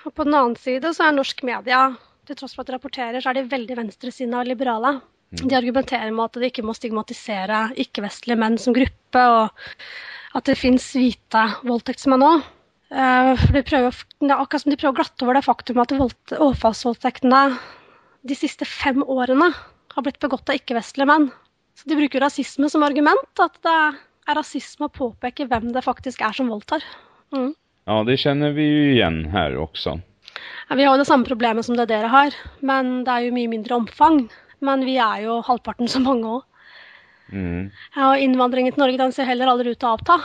Og På den annen side så er norsk media, til tross for at de rapporterer, så er de veldig venstresinna og liberale. Mm. De argumenterer med at de ikke må stigmatisere ikke-vestlige menn som gruppe, og at det fins hvite voldtektsmenn òg. Eh, de prøver, er akkurat som de prøver å glatte over det faktum at overfallsvoldtektene de siste fem årene har blitt begått av ikke-vestlige menn. Så De bruker rasisme som argument. At det är rasism att påpeka vem det faktiskt är som våldtar. Mm. Ja, det känner vi ju igen här också. Ja, vi har det samma problem som det där har, men det är ju mycket mindre omfång. Men vi är ju halvparten så många också. Mm. Ja, invandringen till Norge den ser heller aldrig ut att avta.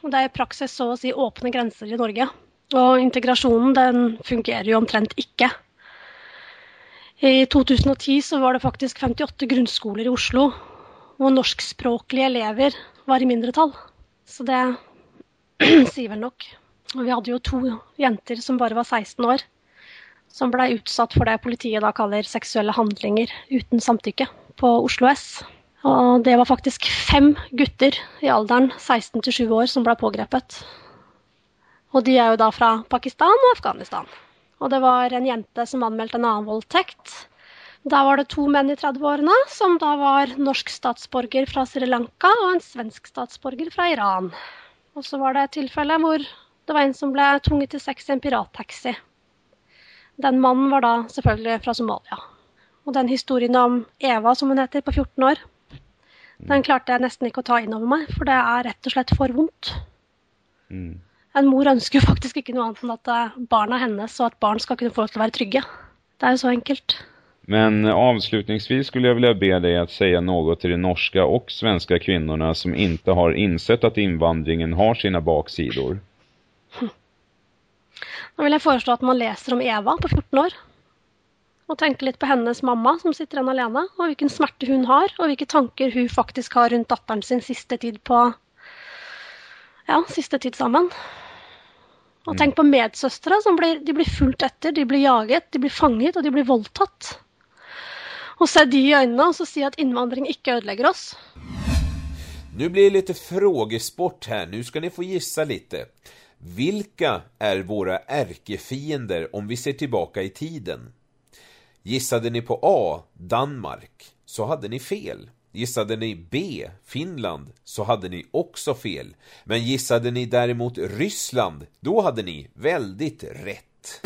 Och det är i praxis så att säga öppna gränser i Norge. Och integrationen den fungerar ju omtrent inte. I 2010 så var det faktiskt 58 grundskolor i Oslo hvor norskspråklige elever var i mindretall. Så det sier vel nok. Og vi hadde jo to jenter som bare var 16 år, som blei utsatt for det politiet da kaller seksuelle handlinger uten samtykke på Oslo S. Og det var faktisk fem gutter i alderen 16 til 7 år som blei pågrepet. Og de er jo da fra Pakistan og Afghanistan. Og det var en jente som anmeldte en annen voldtekt. Da var det to menn i 30-årene som da var norsk statsborger fra Sri Lanka og en svensk statsborger fra Iran. Og så var det et tilfelle hvor det var en som ble tvunget til sex i en pirattaxi. Den mannen var da selvfølgelig fra Somalia. Og den historien om Eva, som hun heter, på 14 år, den klarte jeg nesten ikke å ta inn over meg, for det er rett og slett for vondt. Mm. En mor ønsker jo faktisk ikke noe annet enn at barna hennes, og at barn skal kunne få lov til å være trygge. Det er jo så enkelt. Men avslutningsvis skulle jag vilja be dig att säga något till de norska och svenska kvinnorna som inte har insett att invandringen har sina baksidor. Hm. Då vill jag föreslå att man läser om Eva på 14 år och tänker lite på hennes mamma som sitter en alene och vilken smärta hon har och vilka tankar hon faktiskt har runt dottern sin sista tid på ja, sista tid samman. Och mm. tänk på medsystrar som blir, de blir fullt efter, de blir jaget, de blir fångade och de blir våldtatt och se de i ögonen och så si att invandring inte ödelägger oss. Nu blir det lite frågesport här. Nu ska ni få gissa lite. Vilka är våra ärkefiender om vi ser tillbaka i tiden? Gissade ni på A, Danmark, så hade ni fel. Gissade ni B, Finland, så hade ni också fel. Men gissade ni däremot Ryssland, då hade ni väldigt rätt.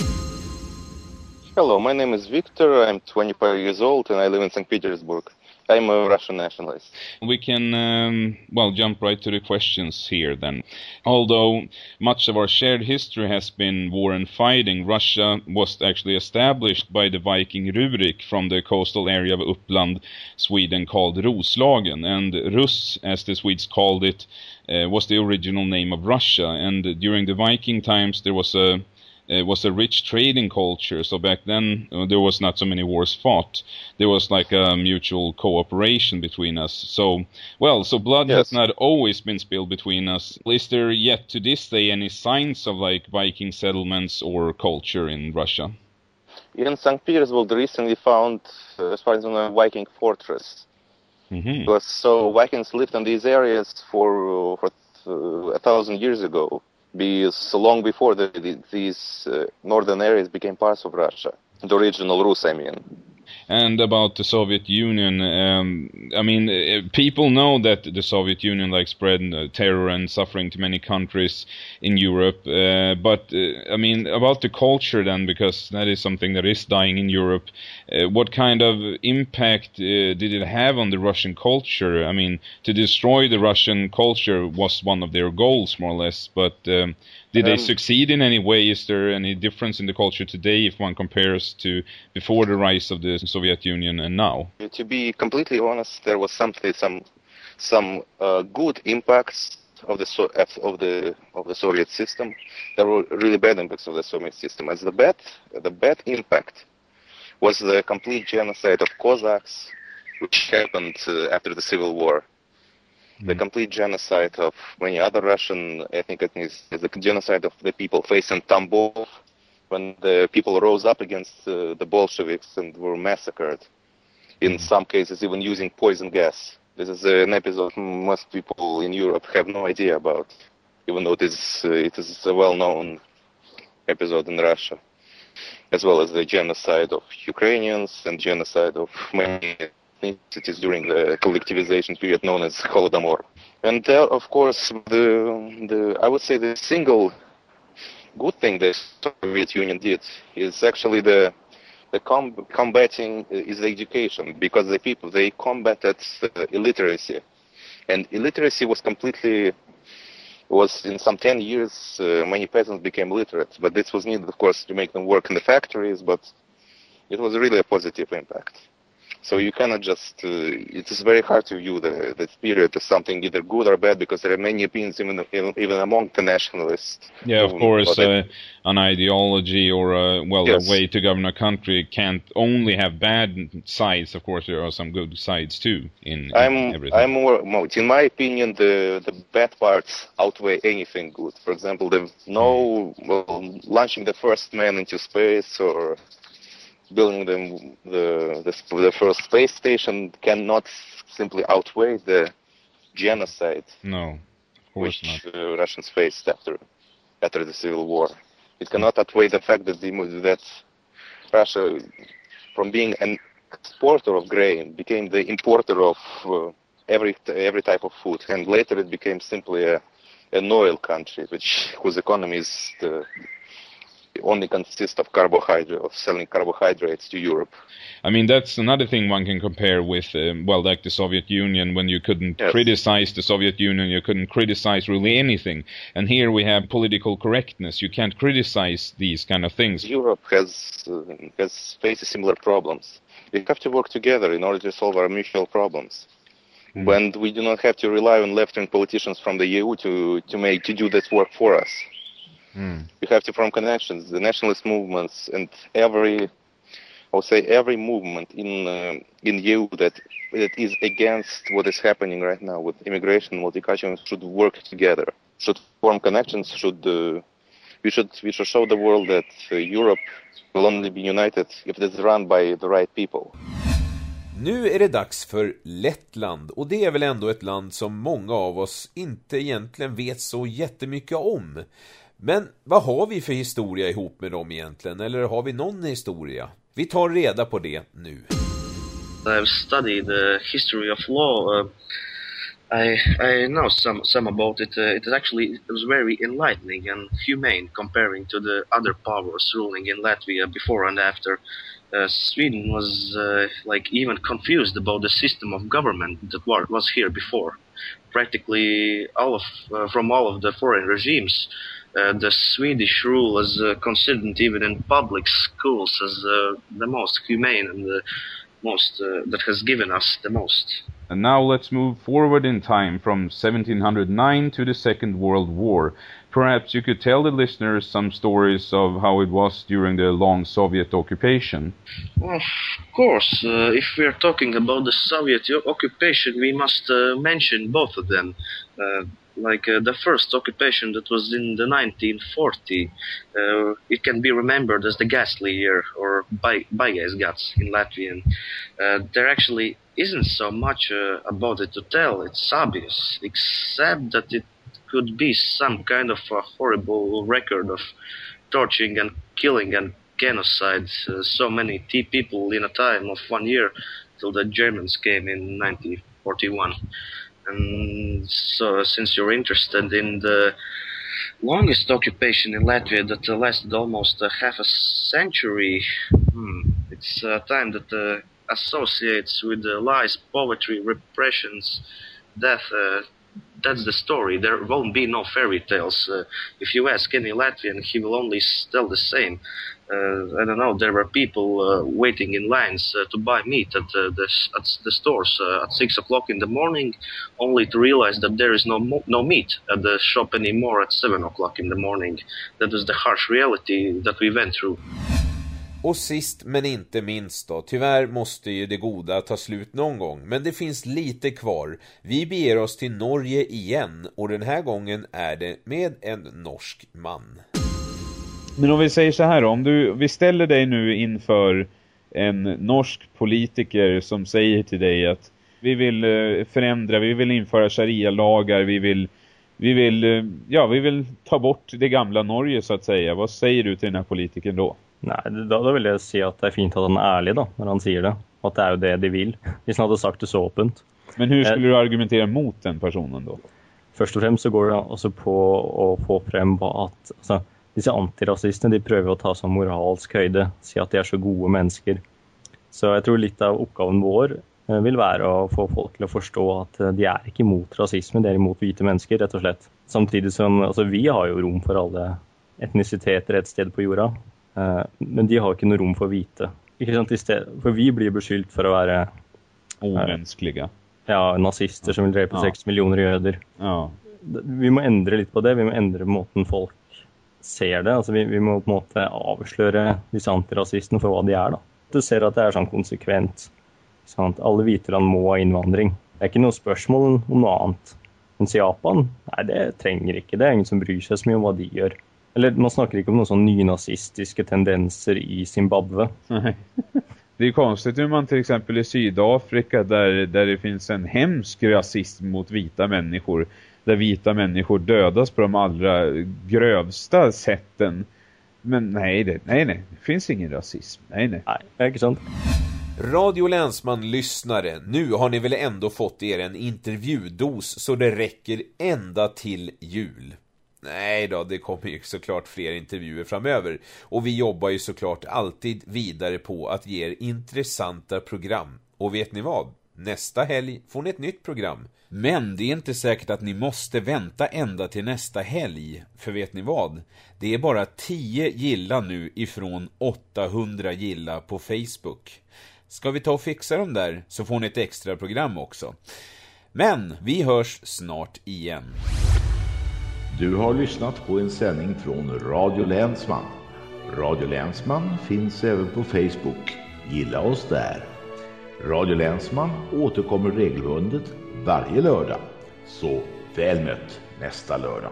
Hello, my name is Victor. I'm 25 years old and I live in St. Petersburg. I'm a Russian nationalist. We can, um, well, jump right to the questions here then. Although much of our shared history has been war and fighting, Russia was actually established by the Viking Rurik from the coastal area of Uppland, Sweden, called Roslagen. And Rus, as the Swedes called it, uh, was the original name of Russia. And during the Viking times, there was a it was a rich trading culture. So back then uh, there was not so many wars fought. There was like a mutual cooperation between us. So well, so blood yes. has not always been spilled between us. Is there yet to this day any signs of like Viking settlements or culture in Russia? In St. Petersburg, recently found uh, as far as a Viking fortress. Mm-hmm. Because so Vikings lived in these areas for for uh, a thousand years ago be so long before the, the, these uh, northern areas became parts of Russia, the original Rus, I mean. And about the Soviet Union, um, I mean, uh, people know that the Soviet Union like spread uh, terror and suffering to many countries in Europe. Uh, but uh, I mean, about the culture then, because that is something that is dying in Europe. Uh, what kind of impact did it have on the Russian culture? I mean, to destroy the Russian culture was one of their goals, more or less. But um, did they um, succeed in any way? Is there any difference in the culture today if one compares to before the rise of the Soviet Union and now? To be completely honest, there was something, some, some uh, good impacts of the so, of the of the Soviet system. There were really bad impacts of the Soviet system. As the bad, the bad impact was the complete genocide of Cossacks, which happened uh, after the Civil War the complete genocide of many other Russian ethnic ethnicities, the genocide of the people facing Tambov, when the people rose up against uh, the Bolsheviks and were massacred, in mm-hmm. some cases even using poison gas. This is an episode most people in Europe have no idea about, even though it is, uh, it is a well-known episode in Russia, as well as the genocide of Ukrainians and genocide of many ethnicities during the collectivization period known as Holodomor. And uh, of course, the, the I would say the single good thing the Soviet Union did is actually the the com- combating uh, is the education because the people they combated uh, illiteracy, and illiteracy was completely was in some 10 years uh, many peasants became literate. But this was needed of course to make them work in the factories but it was really a positive impact so you cannot just, uh, it is very hard to view the, the period as something either good or bad because there are many opinions even, even among the nationalists. Yeah, of course, uh, an ideology or, a, well, yes. a way to govern a country can't only have bad sides. Of course, there are some good sides too in, in I'm, everything. I'm more, in my opinion, the, the bad parts outweigh anything good. For example, the no well, launching the first man into space or building the, the, the, the first space station cannot simply outweigh the genocide no, which uh, Russians faced after after the civil war. It cannot outweigh the fact that the, that Russia, from being an exporter of grain, became the importer of uh, every every type of food, and later it became simply a an oil country, which whose economy is the only consist of carbohydrate, of selling carbohydrates to Europe. I mean, that's another thing one can compare with, um, well, like the Soviet Union, when you couldn't yes. criticize the Soviet Union, you couldn't criticize really anything. And here we have political correctness. You can't criticize these kind of things. Europe has, uh, has faced similar problems. We have to work together in order to solve our mutual problems. Mm. When we do not have to rely on left-wing politicians from the EU to, to make to do this work for us. Mm. You have to form connections. The nationalist movements and every, I would say, every movement in uh, in EU that that is against what is happening right now with immigration, multiculturalism, should work together. Should form connections. Should uh, we should we should show the world that uh, Europe will only be united if it is run by the right people. Nu är det dags för Lettland och det är väl ändå ett land som många av oss inte egentligen vet så jättemycket om. Men vad har vi för historia ihop med dem egentligen? Eller har vi någon historia? Vi tar reda på det nu. I've studied the history of law. Uh, I I know some some about it. Uh, it is actually it was very enlightening and humane comparing to the other powers ruling in Latvia before and after uh, Sweden was uh, like even confused about the system of government that was here before. Practically all of uh, from all of the foreign regimes, the Swedish rule was uh, considered even in public schools as uh, the most humane and the most that has given us the most. And now let's move forward in time from 1709 to the Second World War. Perhaps you could tell the listeners some stories of how it was during the long Soviet occupation. Well, of course, uh, if we're talking about the Soviet occupation, we must uh, mention both of them. Uh, like uh, the first occupation that was in the 1940. Uh, it can be remembered as the ghastly year, or Baigais in Latvian. Uh, there actually isn't so much uh, about it to tell. It's obvious, except that it could be some kind of a horrible record of torturing and killing and genocide. Uh, so many T people in a time of one year till the Germans came in 1941. And so, since you're interested in the longest occupation in Latvia that lasted almost uh, half a century, hmm, it's a time that uh, associates with lies, poverty, repressions, death. Uh, that's the story. There won't be no fairy tales. Uh, if you ask any Latvian, he will only tell the same uh, I don't know, there were people uh, waiting in lines uh, to buy meat at, uh, the, at the stores uh, at six o'clock in the morning, only to realize that there is no no meat at the shop anymore at seven o'clock in the morning. That is the harsh reality that we went through. Och sist men inte minst då, tyvärr måste ju det goda ta slut någon gång, men det finns lite kvar. Vi beger oss till Norge igen och den här gången är det med en norsk man. Men om vi säger så här då, om du, vi ställer dig nu inför en norsk politiker som säger till dig att vi vill eh, förändra, vi vill införa sharia-lagar, vi vill, vi vill, eh, ja, vi vill ta bort det gamla Norge så att säga. Vad säger du till den här politikern då? Nej, då, då vill jag säga att det är fint att han är ärlig då, när han säger det. Att det är ju det de vill. Hvis han hade sagt det så öppet. Men hur skulle du argumentera mot den personen då? Först och främst så går det också på att få fram att alltså, disse antirasistene de prøver å ta som moralsk høyde, si at de er så gode mennesker. Så jeg tror litt av oppgaven vår eh, vil være å få folk til å forstå at eh, de er ikke imot rasisme, de er imot hvite mennesker, rett og slett. Samtidig som altså vi har jo rom for alle etnisiteter et sted på jorda, eh, men de har ikke noe rom for hvite. Ikke sant? For vi blir beskyldt for å være Umenneskelige. Ja, nazister som vil drepe seks ja. millioner jøder. Ja. Vi må endre litt på det. Vi må endre måten folk ser det. Altså, vi, vi, må på en måte avsløre disse antirasistene for hva de er. da. Du ser at det er sånn konsekvent. Sant? Alle hviteland må ha innvandring. Det er ikke noe spørsmål om noe annet. Mens i Japan, nei, det trenger ikke det. er ingen som bryr seg så mye om hva de gjør. Eller man snakker ikke om noen sånn nynazistiske tendenser i Zimbabwe. Det är konstigt hur man till exempel i Sydafrika där, där det finns en hemsk rasism mot vita människor där vita människor dödas på de allra grövsta sätten. Men nej, det, nej, nej. Det finns ingen rasism. Nej, nej. Nej, inte sant. Radio Länsman-lyssnare, nu har ni väl ändå fått er en intervjudos så det räcker ända till jul. Nej då, det kommer ju såklart fler intervjuer framöver. Och vi jobbar ju såklart alltid vidare på att ge er intressanta program. Och vet ni vad? Nästa helg får ni ett nytt program. Men det är inte säkert att ni måste vänta ända till nästa helg. För vet ni vad? Det är bara 10 gilla nu ifrån 800 gilla på Facebook. Ska vi ta och fixa dem där så får ni ett extra program också. Men vi hörs snart igen. Du har lyssnat på en sändning från Radio Länsman. Radio Länsman finns även på Facebook. Gilla oss där. Radio Länsman återkommer regelbundet varje lördag. Så väl mött nästa lördag.